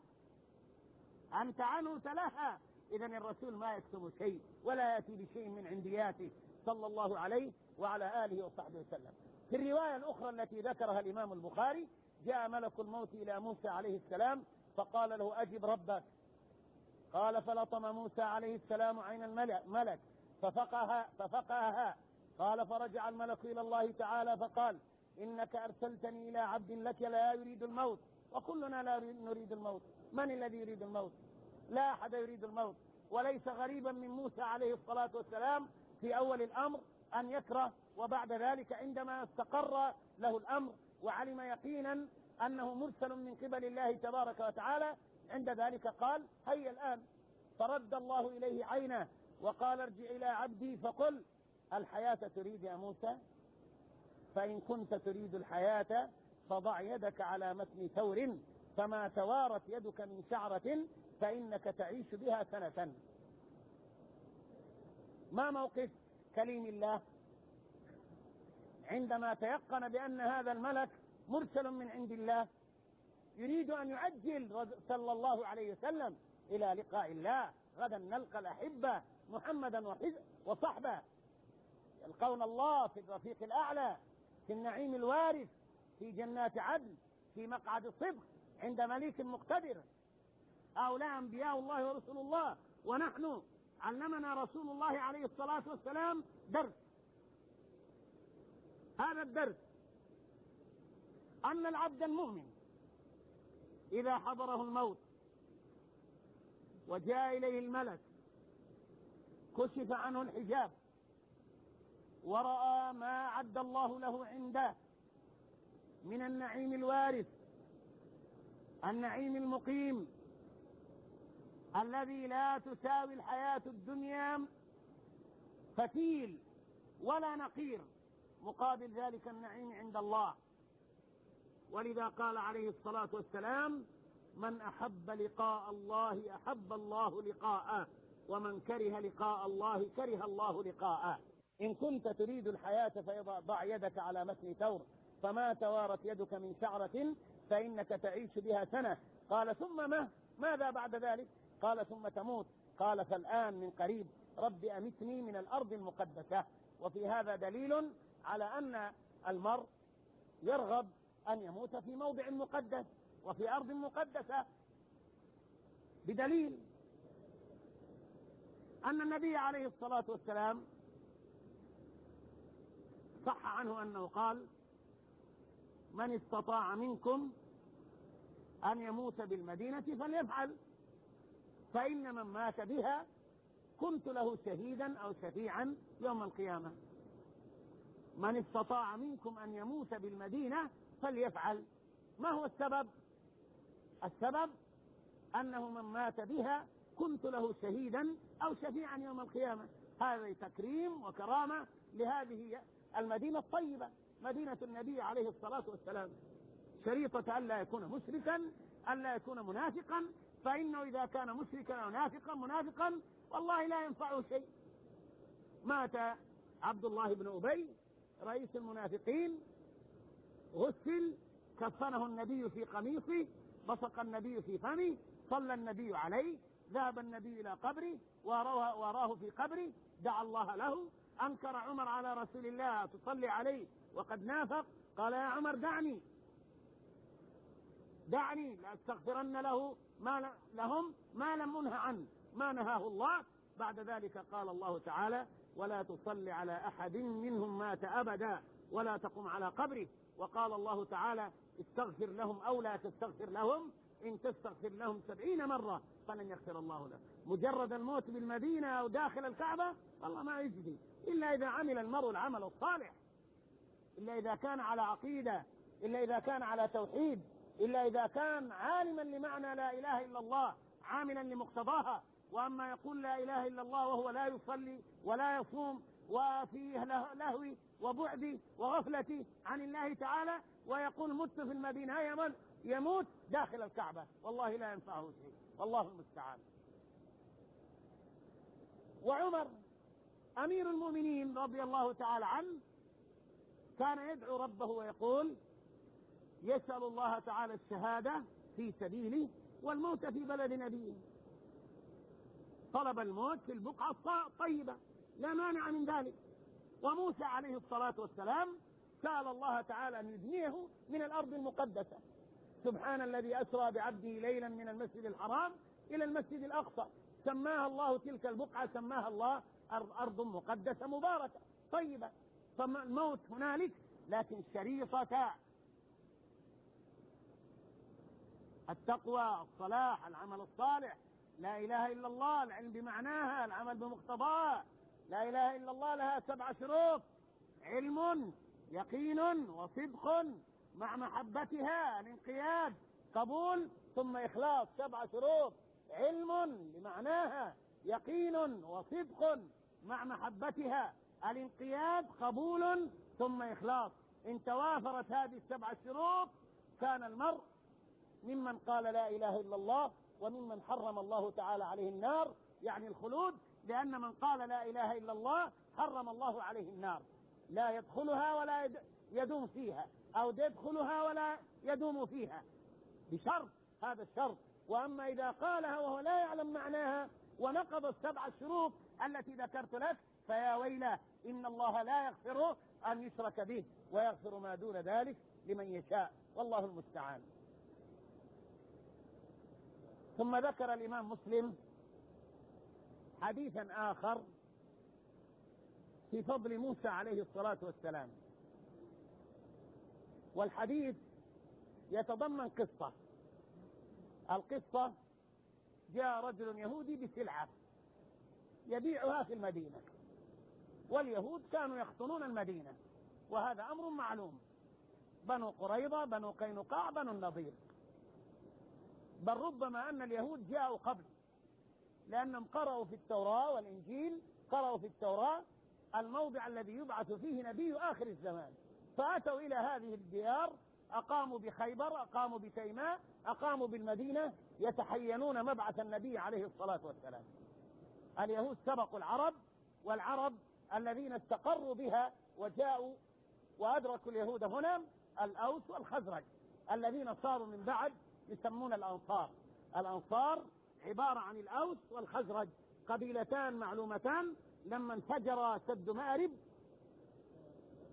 أنت عنه تلهى. اذا الرسول ما يكتم شيء ولا يأتي بشيء من عندياته صلى الله عليه وعلى آله وصحبه وسلم. في الرواية الأخرى التي ذكرها الإمام البخاري جاء ملك الموت إلى موسى عليه السلام فقال له أجب ربك. قال فلطم موسى عليه السلام عين الملك ففقها ففقهها قال فرجع الملك إلى الله تعالى فقال إنك أرسلتني إلى عبد لك لا يريد الموت وكلنا لا نريد الموت. من الذي يريد الموت؟ لا أحد يريد الموت. وليس غريبا من موسى عليه الصلاة والسلام في أول الأمر أن يكره وبعد ذلك عندما استقر له الأمر وعلم يقينا أنه مرسل من قبل الله تبارك وتعالى. عند ذلك قال هيا الآن فرد الله إليه عينه وقال ارجع إلى عبدي فقل الحياة تريد يا موسى؟ فإن كنت تريد الحياة فضع يدك على متن ثور فما توارت يدك من شعرة فإنك تعيش بها سنة. ما موقف كليم الله؟ عندما تيقن بأن هذا الملك مرسل من عند الله يريد أن يعجل صلى الله عليه وسلم إلى لقاء الله. غدا نلقى الأحبة محمدا وصحبة. يلقون الله في الرفيق الأعلى في النعيم الوارث في جنات عدن في مقعد صدق عند مليك مقتدر. هؤلاء أنبياء الله ورسول الله. ونحن علمنا رسول الله عليه الصلاة والسلام درس. هذا الدرس أن العبد المؤمن إذا حضره الموت وجاء إليه الملك كشف عنه الحجاب ورأى ما عد الله له عنده من النعيم الوارث النعيم المقيم الذي لا تساوي الحياة الدنيا فتيل ولا نقير. مقابل ذلك النعيم عند الله. ولذا قال عليه الصلاة والسلام من أحب لقاء الله أحب الله لقاءه ومن كره لقاء الله كره الله لقاءه. إن كنت تريد الحياة فضع يدك على متن ثور فما توارت يدك من شعرة فإنك تعيش بها سنة. قال ثم ما؟ ماذا بعد ذلك؟ قال ثم تموت. قال فالآن من قريب. رب أمتني من الأرض المقدسة. وفي هذا دليل على أن المرء يرغب أن يموت في موضع مقدس وفي أرض مقدسة. بدليل أن النبي عليه الصلاة والسلام صح عنه أنه قال من استطاع منكم أن يموت بالمدينة فليفعل فإن من مات بها كنت له شهيدا أو شفيعا يوم القيامة. من استطاع منكم أن يموت بالمدينة فليفعل. ما هو السبب؟ السبب أنه من مات بها كنت له شهيدا أو شفيعا يوم القيامة. هذا تكريم وكرامة لهذه المدينة الطيبة مدينة النبي عليه الصلاة والسلام. شريطة ألا يكون مشركا ألا يكون منافقا فإنه إذا كان مشركا أو منافقا منافقا والله لا ينفعه شيء. مات عبد الله بن أبي رئيس المنافقين غسل كفنه النبي في قميصه بصق النبي في فمه صلى النبي عليه ذهب النبي إلى قبره وراه, وراه في قبره دعا الله له أنكر عمر على رسول الله تصلي عليه وقد نافق قال يا عمر دعني. دعني لأستغفرن له ما لهم ما لم أنه عنه ما نهاه الله. بعد ذلك قال الله تعالى ولا تصلي على أحد منهم مات أبدا ولا تقم على قبره. وقال الله تعالى استغفر لهم أو لا تستغفر لهم إن تستغفر لهم سبعين مرة فلن يغفر الله له مجرد الموت بالمدينة أو داخل الكعبة والله ما يجزي. إلا إذا عمل المرء العمل الصالح. إلا إذا كان على عقيدة. إلا إذا كان على توحيد. إلا إذا كان عالما لمعنى لا إله إلا الله. عاملا لمقتضاها. وأما يقول لا إله إلا الله وهو لا يصلي ولا يصوم وفيه لهوي وبعدي وغفلتي عن الله تعالى ويقول مت في المدينة هيا من يموت داخل الكعبة. والله لا ينفعه شيء. والله المستعان. وعمر أمير المؤمنين رضي الله تعالى عنه كان يدعو ربه ويقول يسأل الله تعالى الشهادة في سبيله والموت في بلد نبيه. طلب الموت في البقعة الطيبة. لا مانع من ذلك. وموسى عليه الصلاة والسلام سأل الله تعالى أن يدنيه من الأرض المقدسة. سبحان الذي أسرى بعبده ليلا من المسجد الحرام إلى المسجد الأقصى. سماها الله تلك البقعة سماها الله أرض مقدسة مباركة طيبة. فالموت هنالك؟ لكن شريطة التقوى الصلاح العمل الصالح. لا إله إلا الله العلم بمعناها العمل بمقتضاها لا إله إلا الله لها سبع شروط. علم يقين وصدق مع محبتها الانقياد قبول ثم إخلاص. سبع شروط. علم بمعناها يقين وصدق مع محبتها الانقياد قبول ثم إخلاص. إن توافرت هذه السبع الشروط كان المرء ممن قال لا إله إلا الله وممن حرم الله تعالى عليه النار يعني الخلود لأن من قال لا إله إلا الله حرم الله عليه النار. لا يدخلها ولا يدوم فيها أو يدخلها ولا يدوم فيها. بشرط هذا الشرط. وأما إذا قالها وهو لا يعلم معناها ونقض السبع الشروط التي ذكرت لك فيا ويلة إن الله لا يغفر أن يشرك به ويغفر ما دون ذلك لمن يشاء. والله المستعان. ثم ذكر الإمام مسلم حديثا آخر في فضل موسى عليه الصلاة والسلام. والحديث يتضمن قصة. القصة جاء رجل يهودي بسلعة يبيعها في المدينة. واليهود كانوا يخطنون المدينة وهذا أمر معلوم. بنو قريظة بنو قينقاع بنو النضير. بل ربما أن اليهود جاءوا قبل لأنهم قرأوا في التوراة والإنجيل قرأوا في التوراة الموضع الذي يبعث فيه نبي آخر الزمان. فأتوا إلى هذه الديار أقاموا بخيبر أقاموا بتيماء أقاموا بالمدينة يتحينون مبعث النبي عليه الصلاة والسلام. اليهود سبقوا العرب والعرب الذين استقروا بها وجاءوا وأدركوا اليهود هنا الأوس والخزرج الذين صاروا من بعد يسمون الأنصار. الأنصار عبارة عن الأوس والخزرج قبيلتان معلومتان. لما انفجر سد مأرب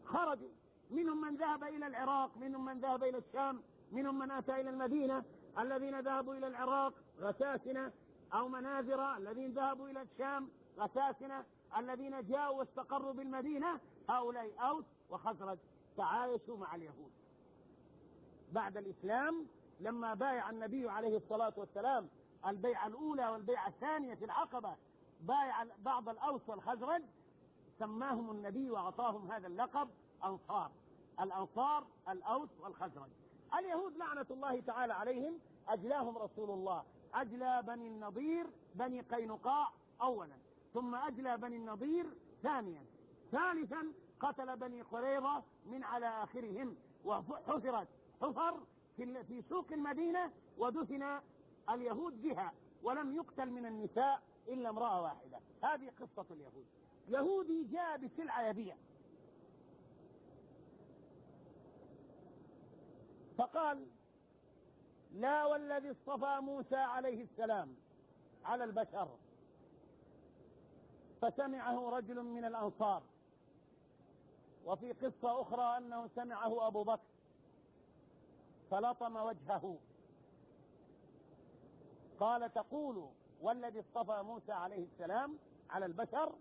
خرجوا. منهم من ذهب إلى العراق منهم من ذهب إلى الشام منهم من أتى إلى المدينة. الذين ذهبوا إلى العراق غساسنة أو منازرة الذين ذهبوا إلى الشام غساسنة. الذين جاءوا واستقروا بالمدينة هؤلاء أوس وخزرج. تعايشوا مع اليهود. بعد الإسلام لما بايع النبي عليه الصلاة والسلام البيعة الأولى والبيعة الثانية في العقبة بايع بعض الأوس والخزرج سماهم النبي وأعطاهم هذا اللقب أنصار. الأنصار الأوس والخزرج. اليهود لعنة الله تعالى عليهم أجلاهم رسول الله. أجلى بني النضير بني قينقاع أولا. ثم أجلى بني النضير ثانيا. ثالثا قتل بني قريظة من على آخرهم وحفرت حفر في, في سوق المدينة ودفن اليهود بها ولم يقتل من النساء إلا امرأة واحدة. هذه قصة اليهود. يهودي جاء بسلعة يبيع. فقال لا والذي اصطفى موسى عليه السلام على البشر. فسمعه رجل من الأنصار. وفي قصة أخرى أنه سمعه أبو بكر. فلطم وجهه. قال تقول والذي اصطفى موسى عليه السلام على البشر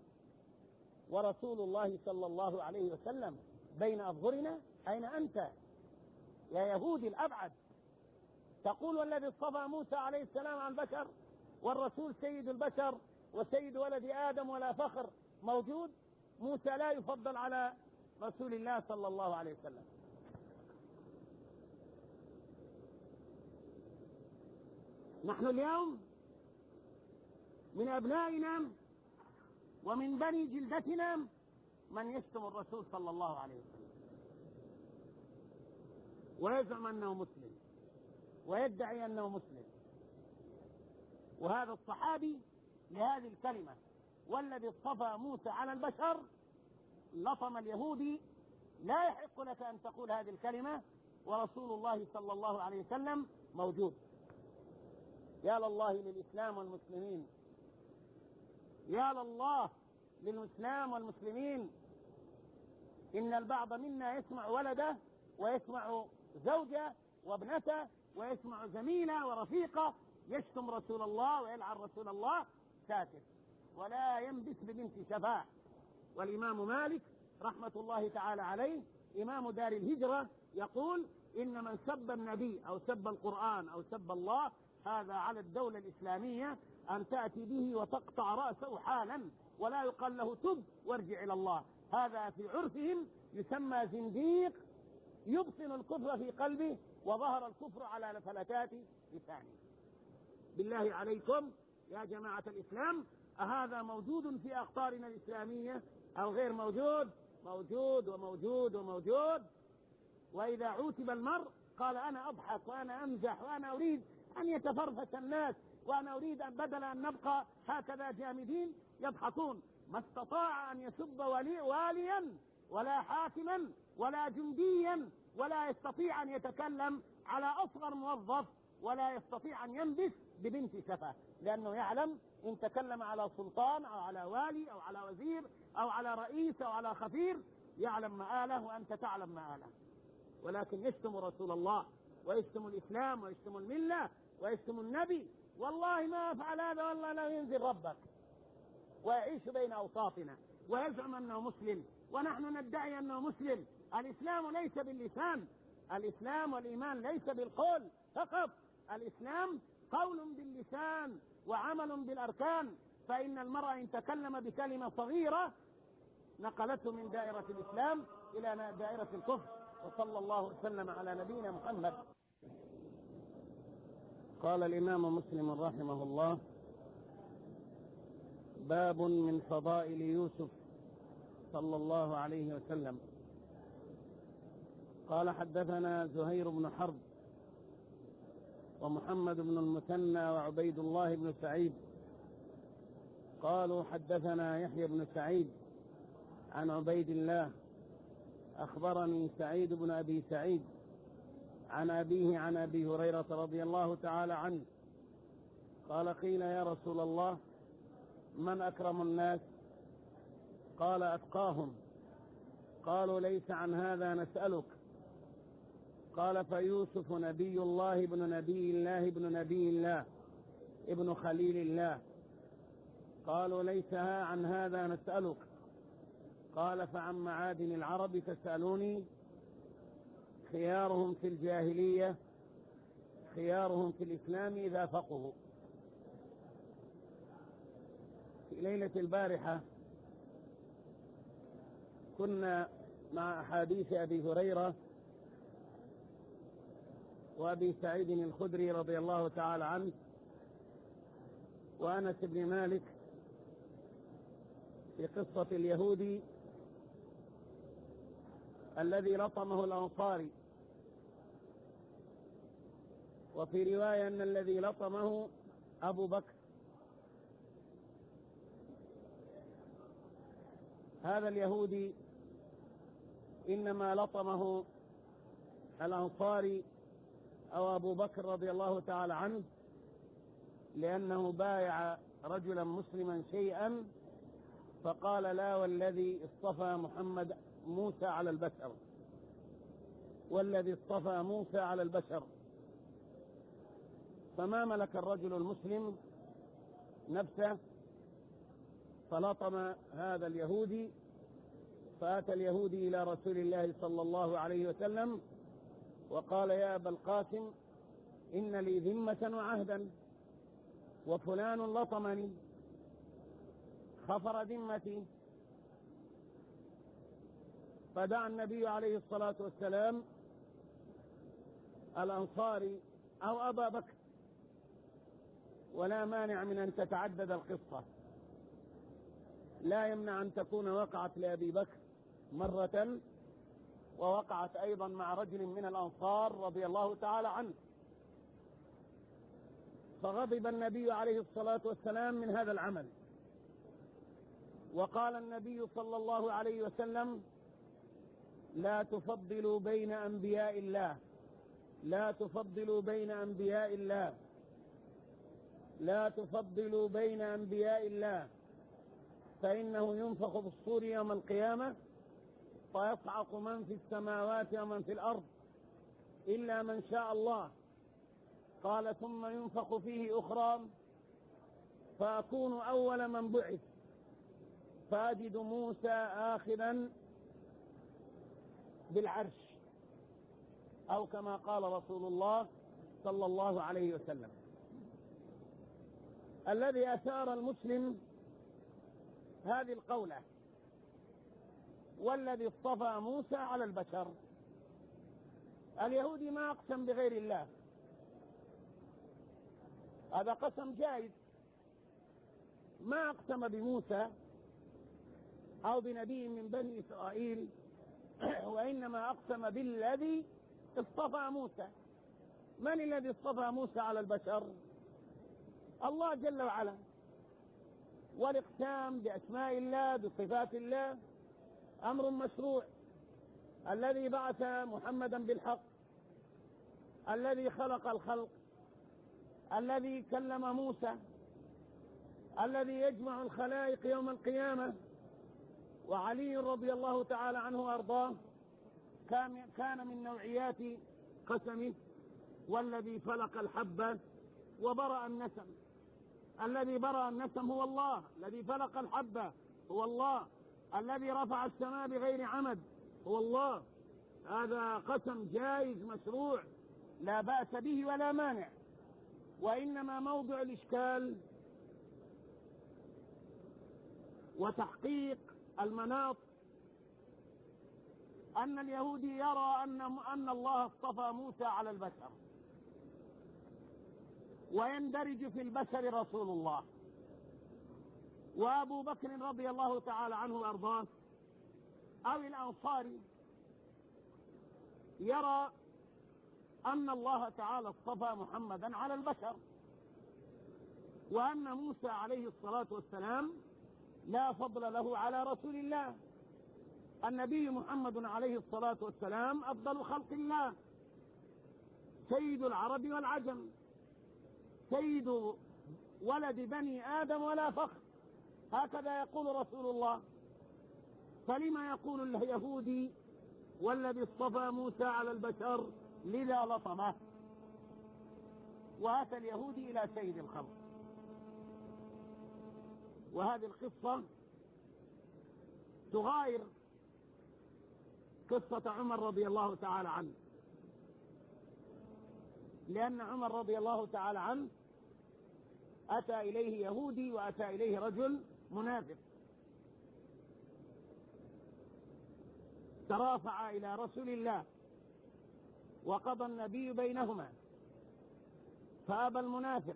ورسول الله صلى الله عليه وسلم بين أظهرنا أين أنت؟ يا يهودي الأبعد. تقول والذي اصطفى موسى عليه السلام على البشر والرسول سيد البشر وسيد ولد آدم ولا فخر موجود؟ موسى لا يفضل على رسول الله صلى الله عليه وسلم. نحن اليوم من أبنائنا ومن بني جلدتنا من يشتم الرسول صلى الله عليه وسلم. ويزعم أنه مسلم ويدعي أنه مسلم. وهذا الصحابي لهذه الكلمة والذي اصطفى موسى على البشر لطم اليهودي لا يحق لك أن تقول هذه الكلمة ورسول الله صلى الله عليه وسلم موجود. يا لله للإسلام والمسلمين. يا لله للإسلام والمسلمين. إن البعض منا يسمع ولده ويسمع زوجة وابنته ويسمع زميلة ورفيقة. يشتم رسول الله ويلعن رسول الله. ساكت. ولا ينبت ببنت شفاء والإمام مالك رحمة الله تعالى عليه إمام دار الهجرة يقول إن من سب النبي أو سب القرآن أو سب الله هذا على الدولة الإسلامية أن تأتي به وتقطع رأسه حالا ولا يقال له تب وارجع إلى الله. هذا في عرفهم يسمى زنديق يبطن الكفر في قلبه وظهر الكفر على فلتات لسانه. بالله عليكم يا جماعة الإسلام أهذا موجود في أقطارنا الإسلامية؟ أو غير موجود؟ موجود وموجود وموجود. وإذا عوتب المرء قال أنا أضحك وأنا أمزح وأنا أريد أن يتفرفس الناس وأنا أريد أن بدل أن نبقى هكذا جامدين يضحكون. ما استطاع أن يسب ولي واليا ولا حاكما ولا جنديا ولا يستطيع أن يتكلم على أصغر موظف ولا يستطيع أن ينبش ببنت سفة لأنه يعلم إن تكلم على سلطان أو على والي أو على وزير أو على رئيس أو على خفير يعلم مآله وأنت تعلم مآله. ولكن يشتم رسول الله ويشتم الإسلام ويشتم الملة ويشتم النبي. والله ما أفعل هذا والله لا ينزل ربك. ويعيش بين أوساطنا. ويزعم أنه مسلم. ونحن ندعي أنه مسلم. الإسلام ليس باللسان. الإسلام والإيمان ليس بالقول فقط. الإسلام قول باللسان وعمل بالأركان. فإن المرء إن تكلم بكلمة صغيرة نقلته من دائرة الإسلام إلى دائرة الكفر. وصلى الله وسلم على نبينا محمد. قال الإمام مسلم رحمه الله باب من فضائل يوسف صلى الله عليه وسلم. قال حدثنا زهير بن حرب ومحمد بن المثنى وعبيد الله بن سعيد. قالوا حدثنا يحيى بن سعيد عن عبيد الله أخبرني سعيد بن أبي سعيد عن أبيه عن أبي هريرة رضي الله تعالى عنه قال قيل يا رسول الله من أكرم الناس قال أتقاهم قالوا ليس عن هذا نسألك قال فيوسف نبي الله ابن نبي الله ابن نبي الله ابن خليل الله قالوا ليس عن هذا نسألك قال فعن معادن العرب تسألوني خيارهم في الجاهلية خيارهم في الإسلام إذا فقهوا. في ليلة البارحة كنا مع أحاديث أبي هريرة وأبي سعيد الخدري رضي الله تعالى عنه وأنس بن مالك في قصة اليهودي الذي لطمه الأنصاري. وفي رواية أن الذي لطمه أبو بكر. هذا اليهودي إنما لطمه الأنصاري أو أبو بكر رضي الله تعالى عنه لأنه بايع رجلا مسلما شيئا فقال لا والذي اصطفى محمد موسى على البشر. والذي اصطفى موسى على البشر. فما ملك الرجل المسلم نفسه فلطم هذا اليهودي فأتى اليهودي إلى رسول الله صلى الله عليه وسلم وقال يا أبا القاسم إن لي ذمة وعهدا وفلان لطمني خفر ذمتي فدعا النبي عليه الصلاة والسلام الأنصاري أو أبا بكر ولا مانع من أن تتعدد القصة. لا يمنع أن تكون وقعت لأبي بكر مرة ووقعت أيضا مع رجل من الأنصار رضي الله تعالى عنه. فغضب النبي عليه الصلاة والسلام من هذا العمل. وقال النبي صلى الله عليه وسلم لا تفضلوا بين أنبياء الله. لا تفضلوا بين أنبياء الله. لا تفضلوا بين أنبياء الله فإنه ينفخ في الصور يوم القيامة فيصعق من في السماوات ومن في الأرض إلا من شاء الله. قال ثم ينفخ فيه أخرى فأكون أول من بعث. فأجد موسى آخذا بالعرش أو كما قال رسول الله صلى الله عليه وسلم. الذي أثار المسلم هذه القولة والذي اصطفى موسى على البشر. اليهودي ما أقسم بغير الله. هذا قسم جائز. ما أقسم بموسى أو بنبي من بني إسرائيل وإنما أقسم بالذي اصطفى موسى. من الذي اصطفى موسى على البشر؟ الله جل وعلا. والاقسام بأسماء الله بصفات الله. أمر مشروع. الذي بعث محمدا بالحق. الذي خلق الخلق. الذي كلم موسى. الذي يجمع الخلائق يوم القيامة. وعلي رضي الله تعالى عنه وأرضاه. كان من نوعيات قسمه. والذي فلق الحبة. وبرأ النسم الذي برأ النسم هو الله الذي فلق الحبة هو الله الذي رفع السماء بغير عمد هو الله. هذا قسم جائز مشروع لا بأس به ولا مانع. وإنما موضع الإشكال وتحقيق المناط. أن اليهودي يرى أن أن الله اصطفى موسى على البشر. ويندرج في البشر رسول الله. وأبو بكر رضي الله تعالى عنه وأرضاه أو الأنصاري يرى أن الله تعالى اصطفى محمدا على البشر وأن موسى عليه الصلاة والسلام لا فضل له على رسول الله. النبي محمد عليه الصلاة والسلام أفضل خلق الله. سيد العرب والعجم. سيد ولد بني آدم ولا فخر. هكذا يقول رسول الله. فلما يقول اليهودي والذي اصطفى موسى على البشر لذا لطمه؟ واتى اليهودي إلى سيد الخلق وهذه القصة تغاير قصة عمر رضي الله تعالى عنه. لأن عمر رضي الله تعالى عنه أتى إليه يهودي وأتى إليه رجل منافق. ترافع إلى رسول الله وقضى النبي بينهما. فأبى المنافق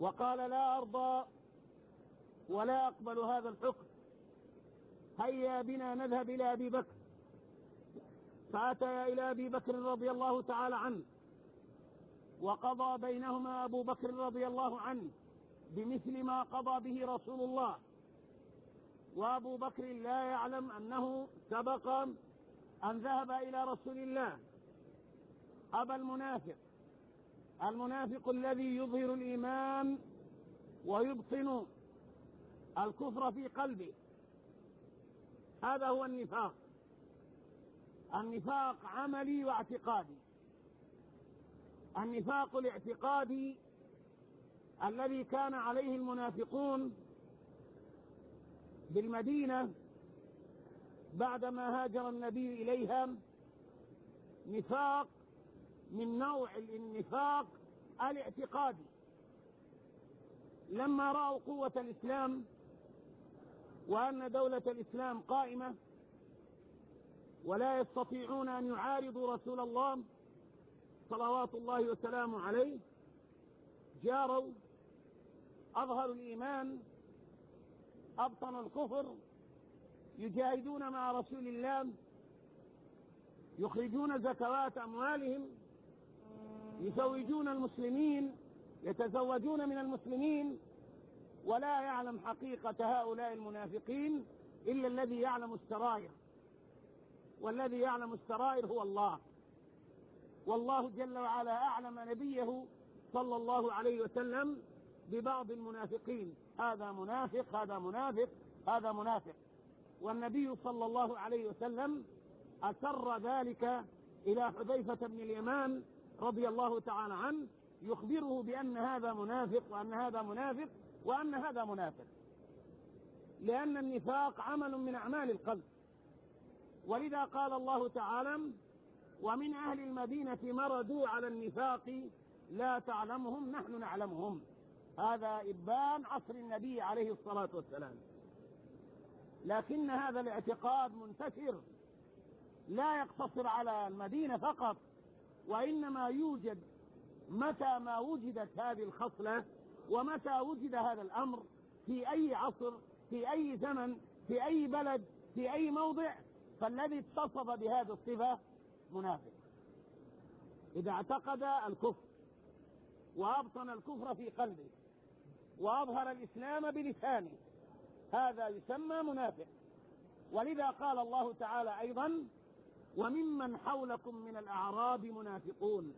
وقال لا أرضى ولا أقبل هذا الحكم. هيا بنا نذهب إلى أبي بكر. فاتيا إلى أبي بكر رضي الله تعالى عنه وقضى بينهما أبو بكر رضي الله عنه بمثل ما قضى به رسول الله. وأبو بكر لا يعلم أنه سبق أن ذهب إلى رسول الله. ابى المنافق المنافق الذي يظهر الإيمان ويبطن الكفر في قلبه. هذا هو النفاق. النفاق عملي واعتقادي. النفاق الاعتقادي الذي كان عليه المنافقون بالمدينة بعدما هاجر النبي إليها نفاق من نوع النفاق الاعتقادي. لما رأوا قوة الإسلام وأن دولة الإسلام قائمة ولا يستطيعون أن يعارضوا رسول الله صلوات الله وسلامه عليه. جاروا أظهروا الإيمان أبطنوا الكفر يجاهدون مع رسول الله يخرجون زكوات أموالهم يزوجون المسلمين يتزوجون من المسلمين. ولا يعلم حقيقة هؤلاء المنافقين إلا الذي يعلم السرائر والذي يعلم السرائر هو الله. والله جل وعلا أعلم نبيه صلى الله عليه وسلم ببعض المنافقين. هذا منافق هذا منافق هذا منافق. والنبي صلى الله عليه وسلم أسر ذلك إلى حذيفة بن اليمان رضي الله تعالى عنه يخبره بأن هذا منافق وأن هذا منافق وأن هذا منافق. لأن النفاق عمل من أعمال القلب. ولذا قال الله تعالى ومن أهل المدينة مردوا على النفاق لا تعلمهم نحن نعلمهم. هذا إبان عصر النبي عليه الصلاة والسلام. لكن هذا الاعتقاد منتشر. لا يقتصر على المدينة فقط وإنما يوجد متى ما وجدت هذه الخصلة ومتى وجد هذا الأمر في أي عصر في أي زمن في أي بلد في أي موضع فالذي اتصف بهذه الصفة منافق. إذا اعتقد الكفر وأبطن الكفر في قلبه وأظهر الإسلام بلسانه هذا يسمى منافق. ولذا قال الله تعالى أيضا وممن حولكم من الأعراب منافقون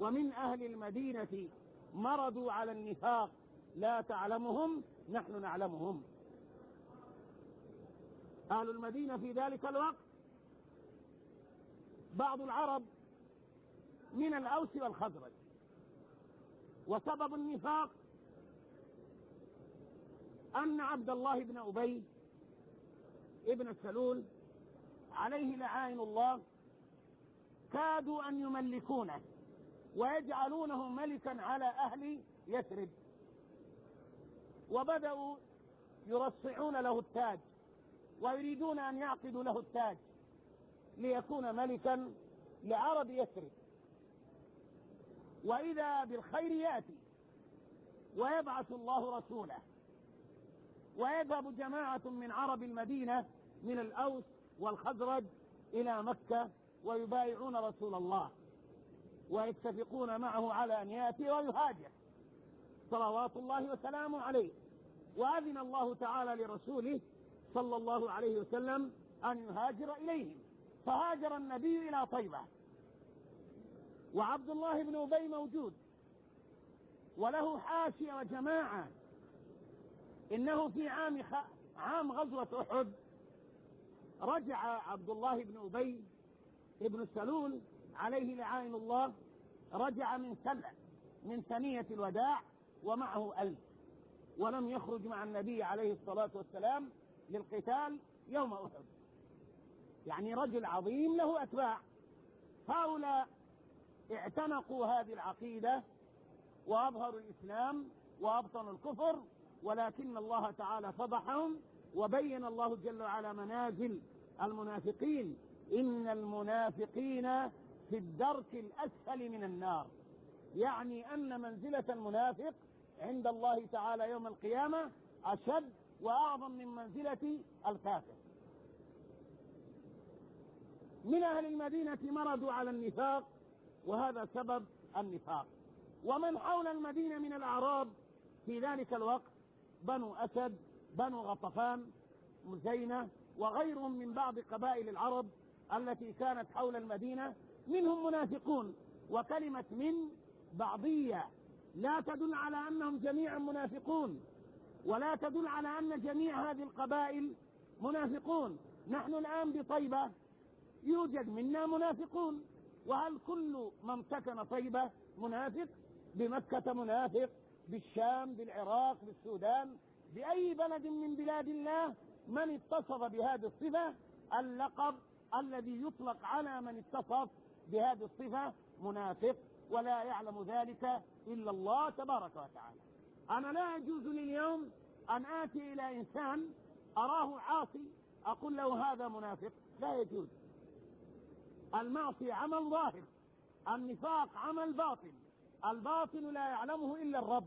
ومن أهل المدينة مرضوا على النفاق لا تعلمهم نحن نعلمهم. أهل المدينة في ذلك الوقت. بعض العرب من الأوس والخزرج. وسبب النفاق أن عبد الله بن أبي ابن السلول عليه لعائن الله كادوا أن يملكونه ويجعلونه ملكا على أهل يثرب. وبدأوا يرصعون له التاج. ويريدون أن يعقدوا له التاج ليكون ملكا لعرب يثرب. وإذا بالخير يأتي ويبعث الله رسوله. ويذهب جماعة من عرب المدينة من الأوس والخزرج إلى مكة ويبايعون رسول الله. ويتفقون معه على أن يأتي ويهاجر. صلوات الله وسلامه عليه. وأذن الله تعالى لرسوله صلى الله عليه وسلم أن يهاجر إليهم. فهاجر النبي إلى طيبة. وعبد الله بن أبي موجود. وله حاشية وجماعة. إنه في عام خ... عام غزوة أحد. رجع عبد الله بن أبي ابن سلول عليه لعائن الله. رجع من سبع من ثنية الوداع ومعه ألف. ولم يخرج مع النبي عليه الصلاة والسلام للقتال يوم أحد. يعني رجل عظيم له أتباع. هؤلاء اعتنقوا هذه العقيدة وأظهروا الإسلام وأبطنوا الكفر ولكن الله تعالى فضحهم وبين الله جل وعلا منازل المنافقين. إن المنافقين في الدرك الأسفل من النار. يعني أن منزلة المنافق عند الله تعالى يوم القيامة أشد وأعظم من منزلة الكافر من أهل المدينة مرضوا على النفاق وهذا سبب النفاق. ومن حول المدينة من الأعراب في ذلك الوقت بنو أسد بنو غطفان مزينة وغيرهم من بعض قبائل العرب التي كانت حول المدينة. منهم منافقون وكلمة من بعضية. لا تدل على أنهم جميعا منافقون. ولا تدل على أن جميع هذه القبائل منافقون. نحن الآن بطيبة. يوجد منا منافقون. وهل كل من سكن طيبة منافق؟ بمكة منافق بالشام بالعراق بالسودان. بأي بلد من بلاد الله من اتصف بهذه الصفة؟ اللقب الذي يطلق على من اتصف بهذه الصفة منافق ولا يعلم ذلك إلا الله تبارك وتعالى. أنا لا يجوز لي اليوم أن آتي إلى إنسان أراه عاصي أقول له هذا منافق. لا يجوز. المعصية عمل ظاهر النفاق عمل باطن الباطن لا يعلمه إلا الرب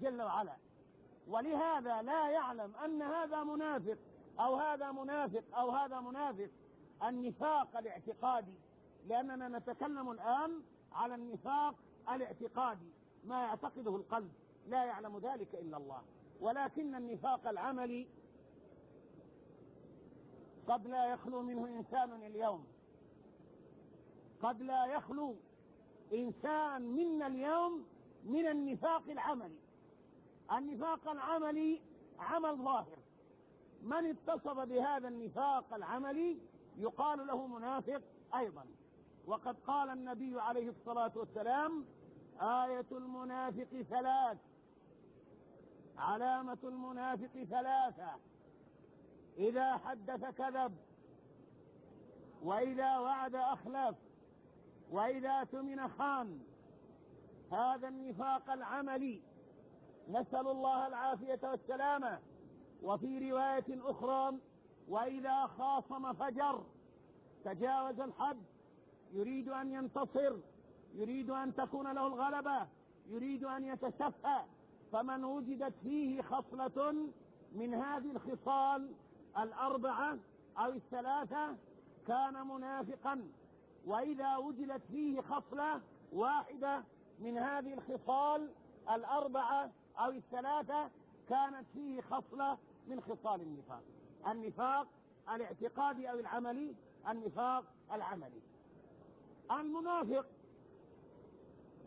جل وعلا. ولهذا لا يعلم أن هذا منافق أو هذا منافق أو هذا منافق النفاق الاعتقادي لأننا نتكلم الآن على النفاق الاعتقادي ما يعتقده القلب. لا يعلم ذلك إلا الله. ولكن النفاق العملي قد لا يخلو منه إنسان اليوم. قد لا يخلو إنسان منا اليوم من النفاق العملي النفاق العملي عمل ظاهر. من اتصف بهذا النفاق العملي يقال له منافق أيضا. وقد قال النبي عليه الصلاة والسلام آية المنافق ثلاث. علامة المنافق ثلاثة. إذا حدث كذب وإذا وعد أخلف وإذا تمن خان. هذا النفاق العملي. نسأل الله العافية والسلامة. وفي رواية أخرى وإذا خاصم فجر تجاوز الحد. يريد أن ينتصر يريد أن تكون له الغلبة يريد أن يتشفى. فمن وجدت فيه خصلة من هذه الخصال الأربعة أو الثلاثة كان منافقا. وإذا وجدت فيه خصلة واحدة من هذه الخصال الأربعة أو الثلاثة كانت فيه خصلة من خصال النفاق. النفاق الاعتقادي أو العملي النفاق العملي. المنافق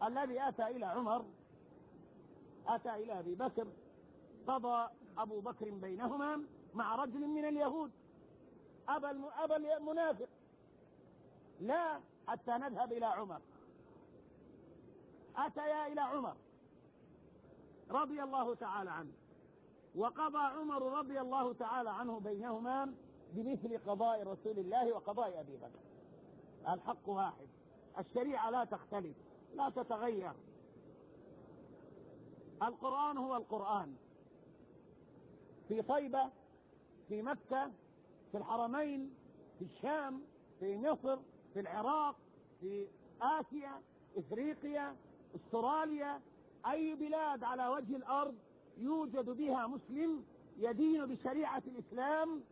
الذي أتى إلى عمر أتى إلى أبي بكر قضى أبو بكر بينهما مع رجل من اليهود أبى المنافق. لا حتى نذهب إلى عمر. أتيا إلى عمر رضي الله تعالى عنه. وقضى عمر رضي الله تعالى عنه بينهما بمثل قضاء رسول الله وقضاء أبي بكر. الحق واحد. الشريعة لا تختلف لا تتغير. القرآن هو القرآن. في طيبة في مكة في الحرمين في الشام في مصر في العراق في آسيا إفريقيا أستراليا. أي بلاد على وجه الأرض يوجد بها مسلم يدين بشريعة الإسلام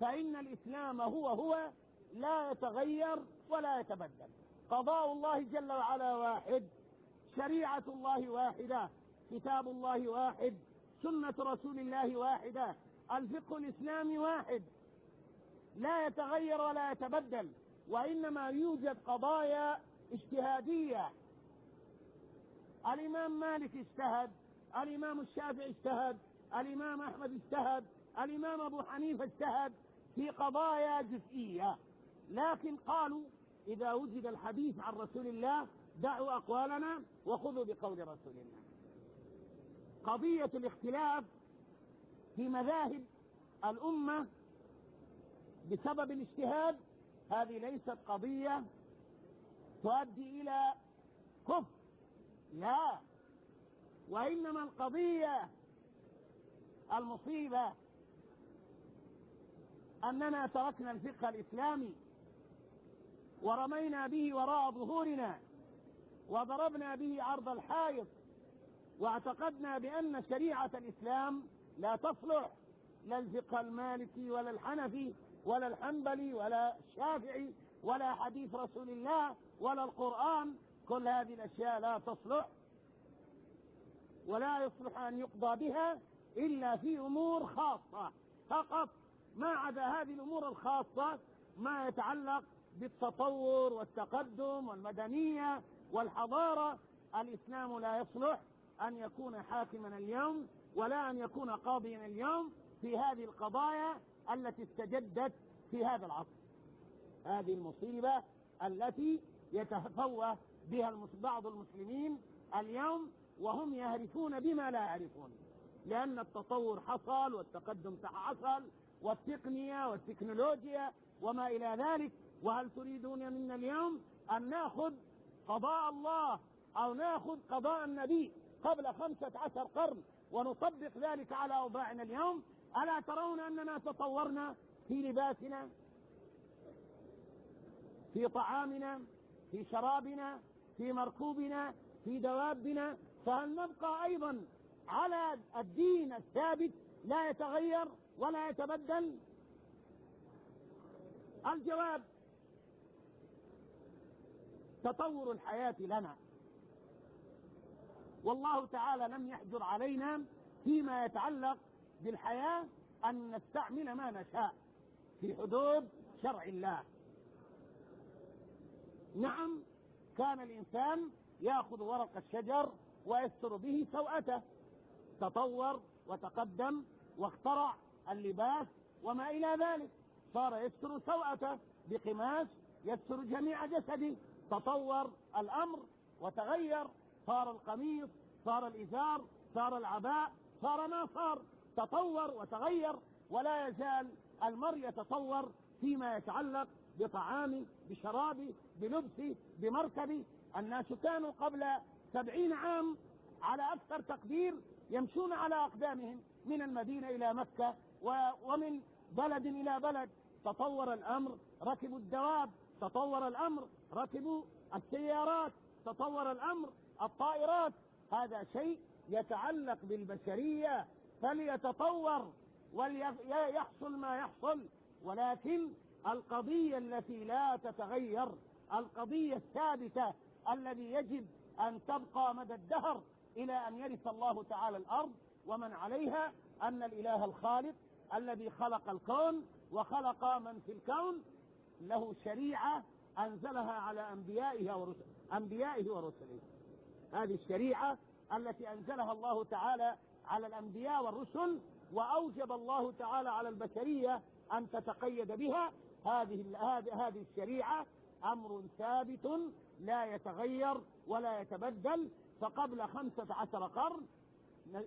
فإن الإسلام هو هو لا يتغير ولا يتبدل. قضاء الله جل وعلا واحد شريعة الله واحدة. كتاب الله واحد سنة رسول الله واحدة الفقه الإسلامي واحد. لا يتغير ولا يتبدل وإنما يوجد قضايا اجتهادية. الإمام مالك اجتهد الإمام الشافعي اجتهد الإمام أحمد اجتهد الإمام أبو حنيفة اجتهد في قضايا جزئية. لكن قالوا إذا وجد الحديث عن رسول الله دعوا أقوالنا وخذوا بقول رسول الله. قضية الاختلاف في مذاهب الأمة بسبب الاجتهاد هذه ليست قضية تؤدي إلى كفر. لا وإنما القضية المصيبة أننا تركنا الفقه الإسلامي ورمينا به وراء ظهورنا وضربنا به عرض الحائط واعتقدنا بأن شريعة الإسلام لا تصلح لا الفقه المالكي ولا الحنفي ولا الحنبلي ولا الشافعي ولا حديث رسول الله ولا القرآن. كل هذه الأشياء لا تصلح ولا يصلح أن يقضى بها إلا في أمور خاصة. فقط ما عدا هذه الأمور الخاصة ما يتعلق بالتطور والتقدم والمدنية والحضارة الإسلام لا يصلح. أن يكون حاكما اليوم ولا أن يكون قاضيا اليوم في هذه القضايا التي استجدت في هذا العصر. هذه المصيبة التي يتفوه بها بعض المسلمين اليوم وهم يهرفون بما لا يعرفون. لأن التطور حصل والتقدم حصل والتقنية والتكنولوجيا وما إلى ذلك. وهل تريدون منا اليوم أن نأخذ قضاء الله أو نأخذ قضاء النبي؟ قبل خمسة عشر قرن ونطبق ذلك على أوضاعنا اليوم. ألا ترون أننا تطورنا في لباسنا في طعامنا في شرابنا في مركوبنا في دوابنا. فهل نبقى أيضا على الدين الثابت لا يتغير ولا يتبدل؟ الجواب تطور الحياة لنا. والله تعالى لم يحجر علينا فيما يتعلق بالحياة أن نستعمل ما نشاء في حدود شرع الله. نعم كان الإنسان يأخذ ورق الشجر ويستر به سوءته. تطور وتقدم واخترع اللباس وما إلى ذلك. صار يستر سوءته بقماش يستر جميع جسده. تطور الأمر وتغير صار القميص صار الإزار صار العباء صار ما صار. تطور وتغير ولا يزال المرء يتطور فيما يتعلق بطعامه بشرابه بلبسه بمركبه الناس كانوا قبل سبعين عام على أكثر تقدير يمشون على أقدامهم من المدينة إلى مكة ومن بلد إلى بلد. تطور الأمر ركبوا الدواب تطور الأمر ركبوا السيارات تطور الأمر. الطائرات. هذا شيء يتعلق بالبشرية فليتطور وليحصل ما يحصل. ولكن القضية التي لا تتغير القضية الثابتة الذي يجب أن تبقى مدى الدهر إلى أن يرث الله تعالى الأرض ومن عليها أن الإله الخالق الذي خلق الكون وخلق من في الكون له شريعة أنزلها على أنبيائه ورسله أنبيائه ورسله. هذه الشريعة التي أنزلها الله تعالى على الأنبياء والرسل وأوجب الله تعالى على البشرية أن تتقيد بها. هذه هذه الشريعة أمر ثابت لا يتغير ولا يتبدل. فقبل خمسة عشر قرن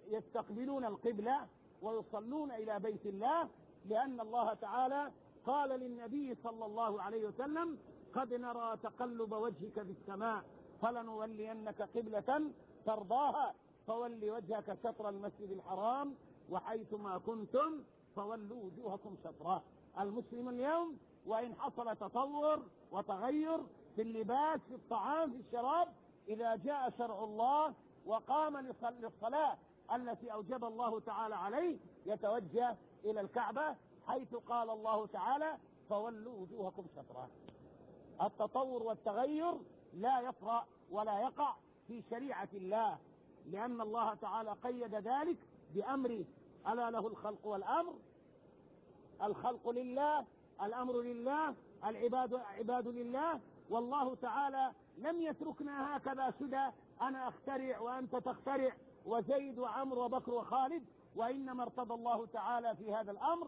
يستقبلون القبلة ويصلون إلى بيت الله لأن الله تعالى قال للنبي صلى الله عليه وسلم قد نرى تقلب وجهك في السماء فلنولينك قبلة ترضاها فول وجهك شطر المسجد الحرام وحيثما كنتم فولوا وجوهكم شطرة. المسلم اليوم وإن حصل تطور وتغير في اللباس في الطعام في الشراب إذا جاء شرع الله وقام للصلاة التي أوجب الله تعالى عليه يتوجه إلى الكعبة حيث قال الله تعالى فولوا وجوهكم شطرة. التطور والتغير لا يطرأ ولا يقع في شريعة الله لأن الله تعالى قيد ذلك بأمره ألا له الخلق والأمر؟ الخلق لله الأمر لله العباد عباد لله. والله تعالى لم يتركنا هكذا سدى أنا أخترع وأنت تخترع وزيد وعمر وبكر وخالد وإنما ارتضى الله تعالى في هذا الأمر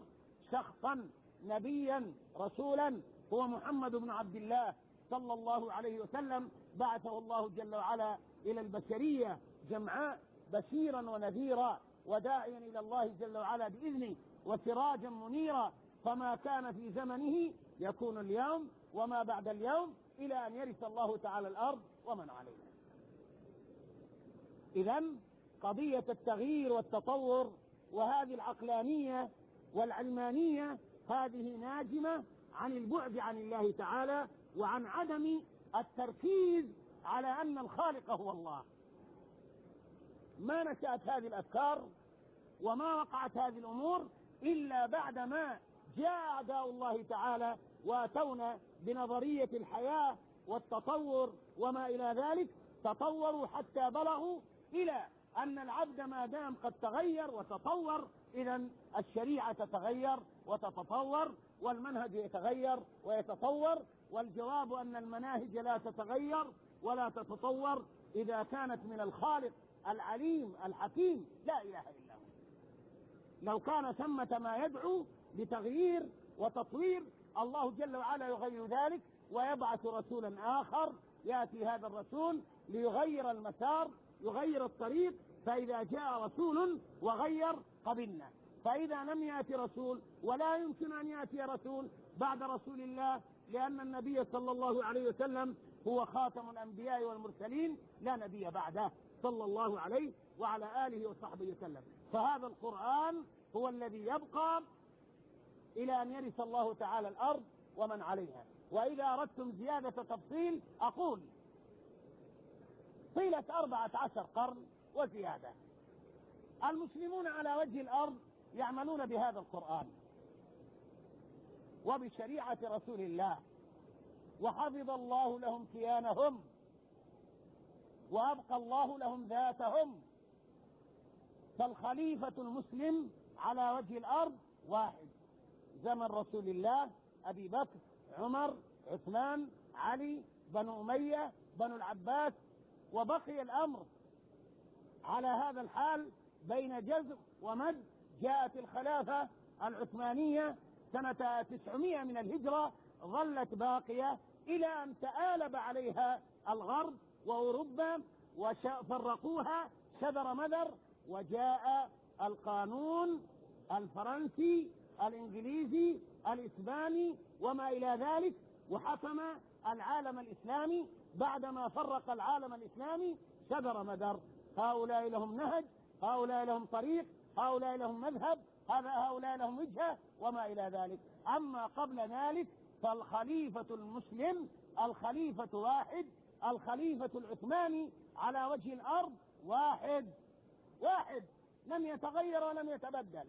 شخصا نبيا رسولا. هو محمد بن عبد الله. صلى الله عليه وسلم بعثه الله جل وعلا إلى البشرية جمعاء بشيرا ونذيرا وداعيا إلى الله جل وعلا بإذنه وسراجا منيرا فما كان في زمنه يكون اليوم وما بعد اليوم إلى أن يرث الله تعالى الأرض ومن عليها إذا قضية التغيير والتطور وهذه العقلانية والعلمانية هذه ناجمة عن البعد عن الله تعالى وعن عدم التركيز على أن الخالق هو الله. ما نشأت هذه الأفكار وما وقعت هذه الأمور إلا بعدما جاء أعداء الله تعالى وأتونا بنظرية الحياة والتطور وما إلى ذلك. تطوروا حتى بلغوا إلى أن العبد ما دام قد تغير وتطور إذا الشريعة تتغير وتتطور والمنهج يتغير ويتطور. والجواب أن المناهج لا تتغير ولا تتطور إذا كانت من الخالق العليم الحكيم. لا إله إلا هو. لو كان ثمة ما يدعو بتغيير وتطوير الله جل وعلا يغير ذلك ويبعث رسولا آخر يأتي هذا الرسول ليغير المسار يغير الطريق فإذا جاء رسول وغير قبلنا. فإذا لم يأتي رسول ولا يمكن أن يأتي رسول بعد رسول الله لأن النبي صلى الله عليه وسلم هو خاتم الأنبياء والمرسلين لا نبي بعده صلى الله عليه وعلى آله وصحبه وسلم. فهذا القرآن هو الذي يبقى إلى أن يرث الله تعالى الأرض ومن عليها. وإذا أردتم زيادة تفصيل أقول طيلة أربعة عشر قرن وزيادة. المسلمون على وجه الأرض يعملون بهذا القرآن. وبشريعة رسول الله. وحفظ الله لهم كيانهم. وأبقى الله لهم ذاتهم. فالخليفة المسلم على وجه الأرض واحد. زمن رسول الله أبي بكر عمر عثمان علي بنو أمية بنو العباس. وبقي الأمر على هذا الحال بين جزم ومد جاءت الخلافة العثمانية سنة تسعمائة من الهجرة ظلت باقية إلى أن تآلب عليها الغرب وأوروبا وفرقوها شذر مذر وجاء القانون الفرنسي الإنجليزي الإسباني وما إلى ذلك وحكم العالم الإسلامي بعدما فرق العالم الإسلامي شذر مدر. هؤلاء لهم نهج هؤلاء لهم طريق هؤلاء لهم مذهب هذا هؤلاء لهم وجهة وما إلى ذلك. أما قبل ذلك فالخليفة المسلم الخليفة واحد الخليفة العثماني على وجه الأرض واحد. واحد. لم يتغير ولم يتبدل.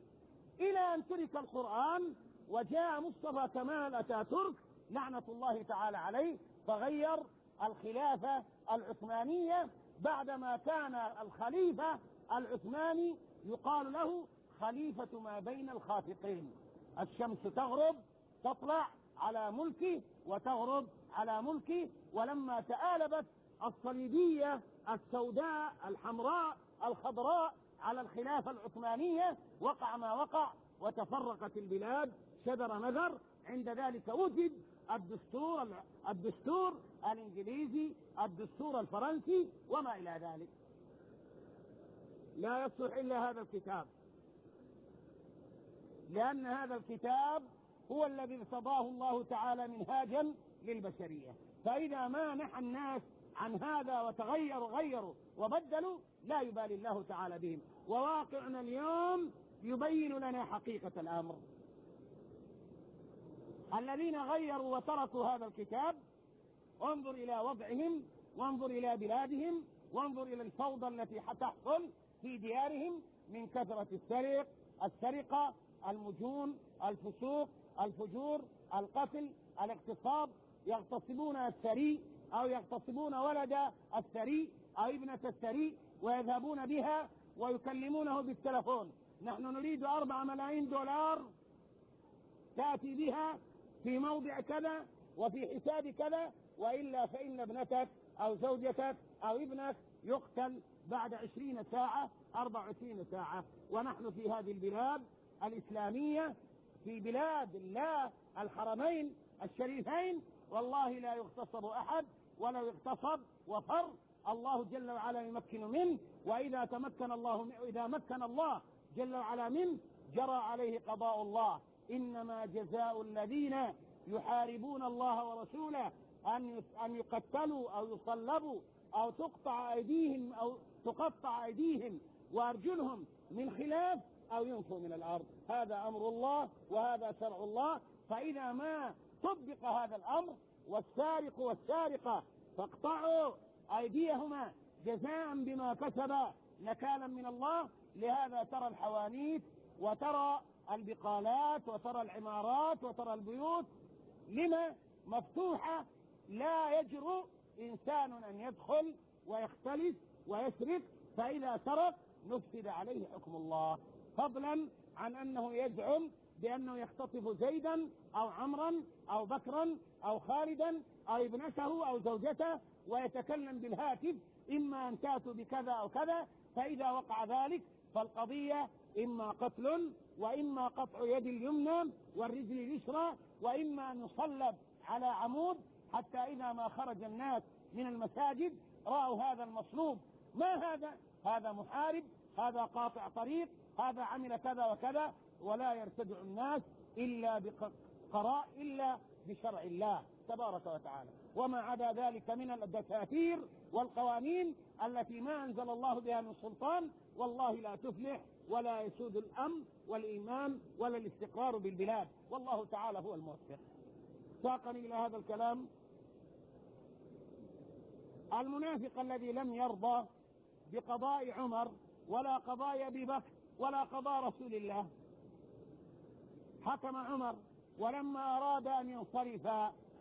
إلى أن ترك القرآن وجاء مصطفى كمال أتاتورك لعنة الله تعالى عليه فغير الخلافة العثمانية. بعدما كان الخليفة العثماني يقال له خليفة ما بين الخافقين. الشمس تغرب تطلع على ملكه وتغرب على ملكه ولما تآلبت الصليبية السوداء الحمراء الخضراء على الخلافة العثمانية وقع ما وقع وتفرقت البلاد شذر مذر عند ذلك وجد الدستور الدستور الإنجليزي الدستور الفرنسي وما إلى ذلك. لا يصلح إلا هذا الكتاب. لأن هذا الكتاب هو الذي ارتضاه الله تعالى منهاجا للبشرية. فإذا ما نحى الناس عن هذا وتغيروا غيروا وبدلوا لا يبالي الله تعالى بهم. وواقعنا اليوم يبين لنا حقيقة الأمر. الذين غيروا وتركوا هذا الكتاب انظر إلى وضعهم وانظر إلى بلادهم وانظر إلى الفوضى التي تحصل في ديارهم من كثرة السرق السرقة المجون الفسوق الفجور القتل الاغتصاب يغتصبون الثري أو يغتصبون ولد الثري أو ابنة الثري ويذهبون بها ويكلمونه بالتلفون. نحن نريد أربعة ملايين دولار تأتي بها في موضع كذا وفي حساب كذا وإلا فإن ابنتك أو زوجتك أو ابنك يقتل بعد عشرين ساعة أربع وعشرين ساعة. ونحن في هذه البلاد الإسلامية في بلاد الله الحرمين الشريفين والله لا يغتصب أحد ولو اغتصب وفر. الله جل وعلا يمكن منه وإذا تمكن الله إذا مكن الله جل وعلا منه جرى عليه قضاء الله. إنما جزاء الذين يحاربون الله ورسوله أن أن يقتلوا أو يصلبوا أو تقطع أيديهم أو تقطع أيديهم. وأرجلهم من خلاف أو ينفوا من الأرض. هذا أمر الله وهذا شرع الله. فإذا ما طبق هذا الأمر والسارق والسارقة فاقطعوا أيديهما جزاء بما كسبا نكالا من الله. لهذا ترى الحوانيت وترى البقالات وترى العمارات وترى البيوت. لما؟ مفتوحة. لا يجرؤ إنسان أن يدخل ويختلس ويسرق. فإذا سرق نفسد عليه حكم الله. فضلا عن أنه يزعم بأنه يختطف زيدا أو عمرا أو بكرا أو خالدا أو ابنته أو زوجته ويتكلم بالهاتف إما أن تأتوا بكذا أو كذا فإذا وقع ذلك فالقضية إما قتل وإما قطع يد اليمنى والرجل اليسرى وإما أن يصلب على عمود حتى إذا ما خرج الناس من المساجد رأوا هذا المصلوب. ما هذا؟ هذا محارب هذا قاطع طريق. هذا عمل كذا وكذا ولا يرتدع الناس إلا بقراء إلا بشرع الله تبارك وتعالى. وما عدا ذلك من الدساتير والقوانين التي ما أنزل الله بها من سلطان والله لا تفلح ولا يسود الأمن والإيمان ولا الاستقرار بالبلاد. والله تعالى هو الموفق. ساقني إلى هذا الكلام. المنافق الذي لم يرضى بقضاء عمر ولا قضاء أبي بكر ولا قضاء رسول الله. حكم عمر ولما أراد أن ينصرف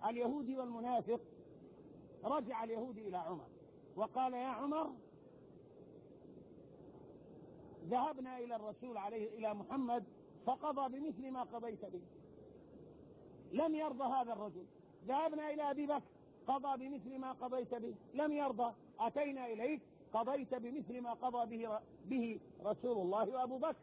اليهودي والمنافق رجع اليهودي إلى عمر وقال يا عمر ذهبنا إلى الرسول عليه إلى محمد فقضى بمثل ما قضيت به. لم يرضى هذا الرجل. ذهبنا إلى أبي بكر قضى بمثل ما قضيت به. لم يرضى. أتينا إليك قضيت بمثل ما قضى به, به رسول الله وأبو بكر.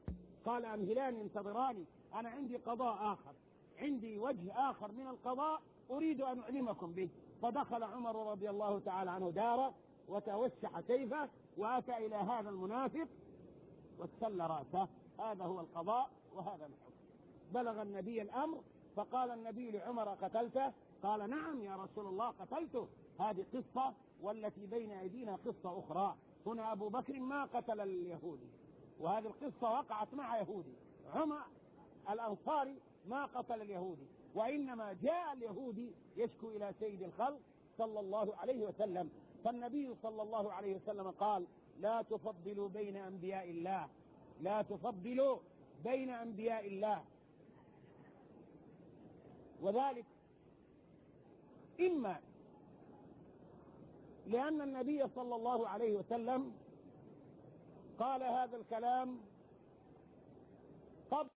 قال أمهلاني انتظراني. أنا عندي قضاء آخر. عندي وجه آخر من القضاء أريد أن أعلمكم به. فدخل عمر رضي الله تعالى عنه داره وتوسح سيفه وأتى إلى هذا المنافق واستل رأسه. هذا هو القضاء وهذا الحكم. بلغ النبي الأمر فقال النبي لعمر قتلته؟ قال نعم يا رسول الله قتلته. هذه قصة والتي بين أيدينا قصة أخرى. هنا أبو بكر ما قتل اليهودي وهذه القصة وقعت مع يهودي. عمر الأنصاري ما قتل اليهودي وإنما جاء اليهودي يشكو إلى سيد الخلق صلى الله عليه وسلم. فالنبي صلى الله عليه وسلم قال لا تفضلوا بين أنبياء الله لا تفضلوا بين أنبياء الله. وذلك إما لأن النبي صلى الله عليه وسلم قال هذا الكلام قبل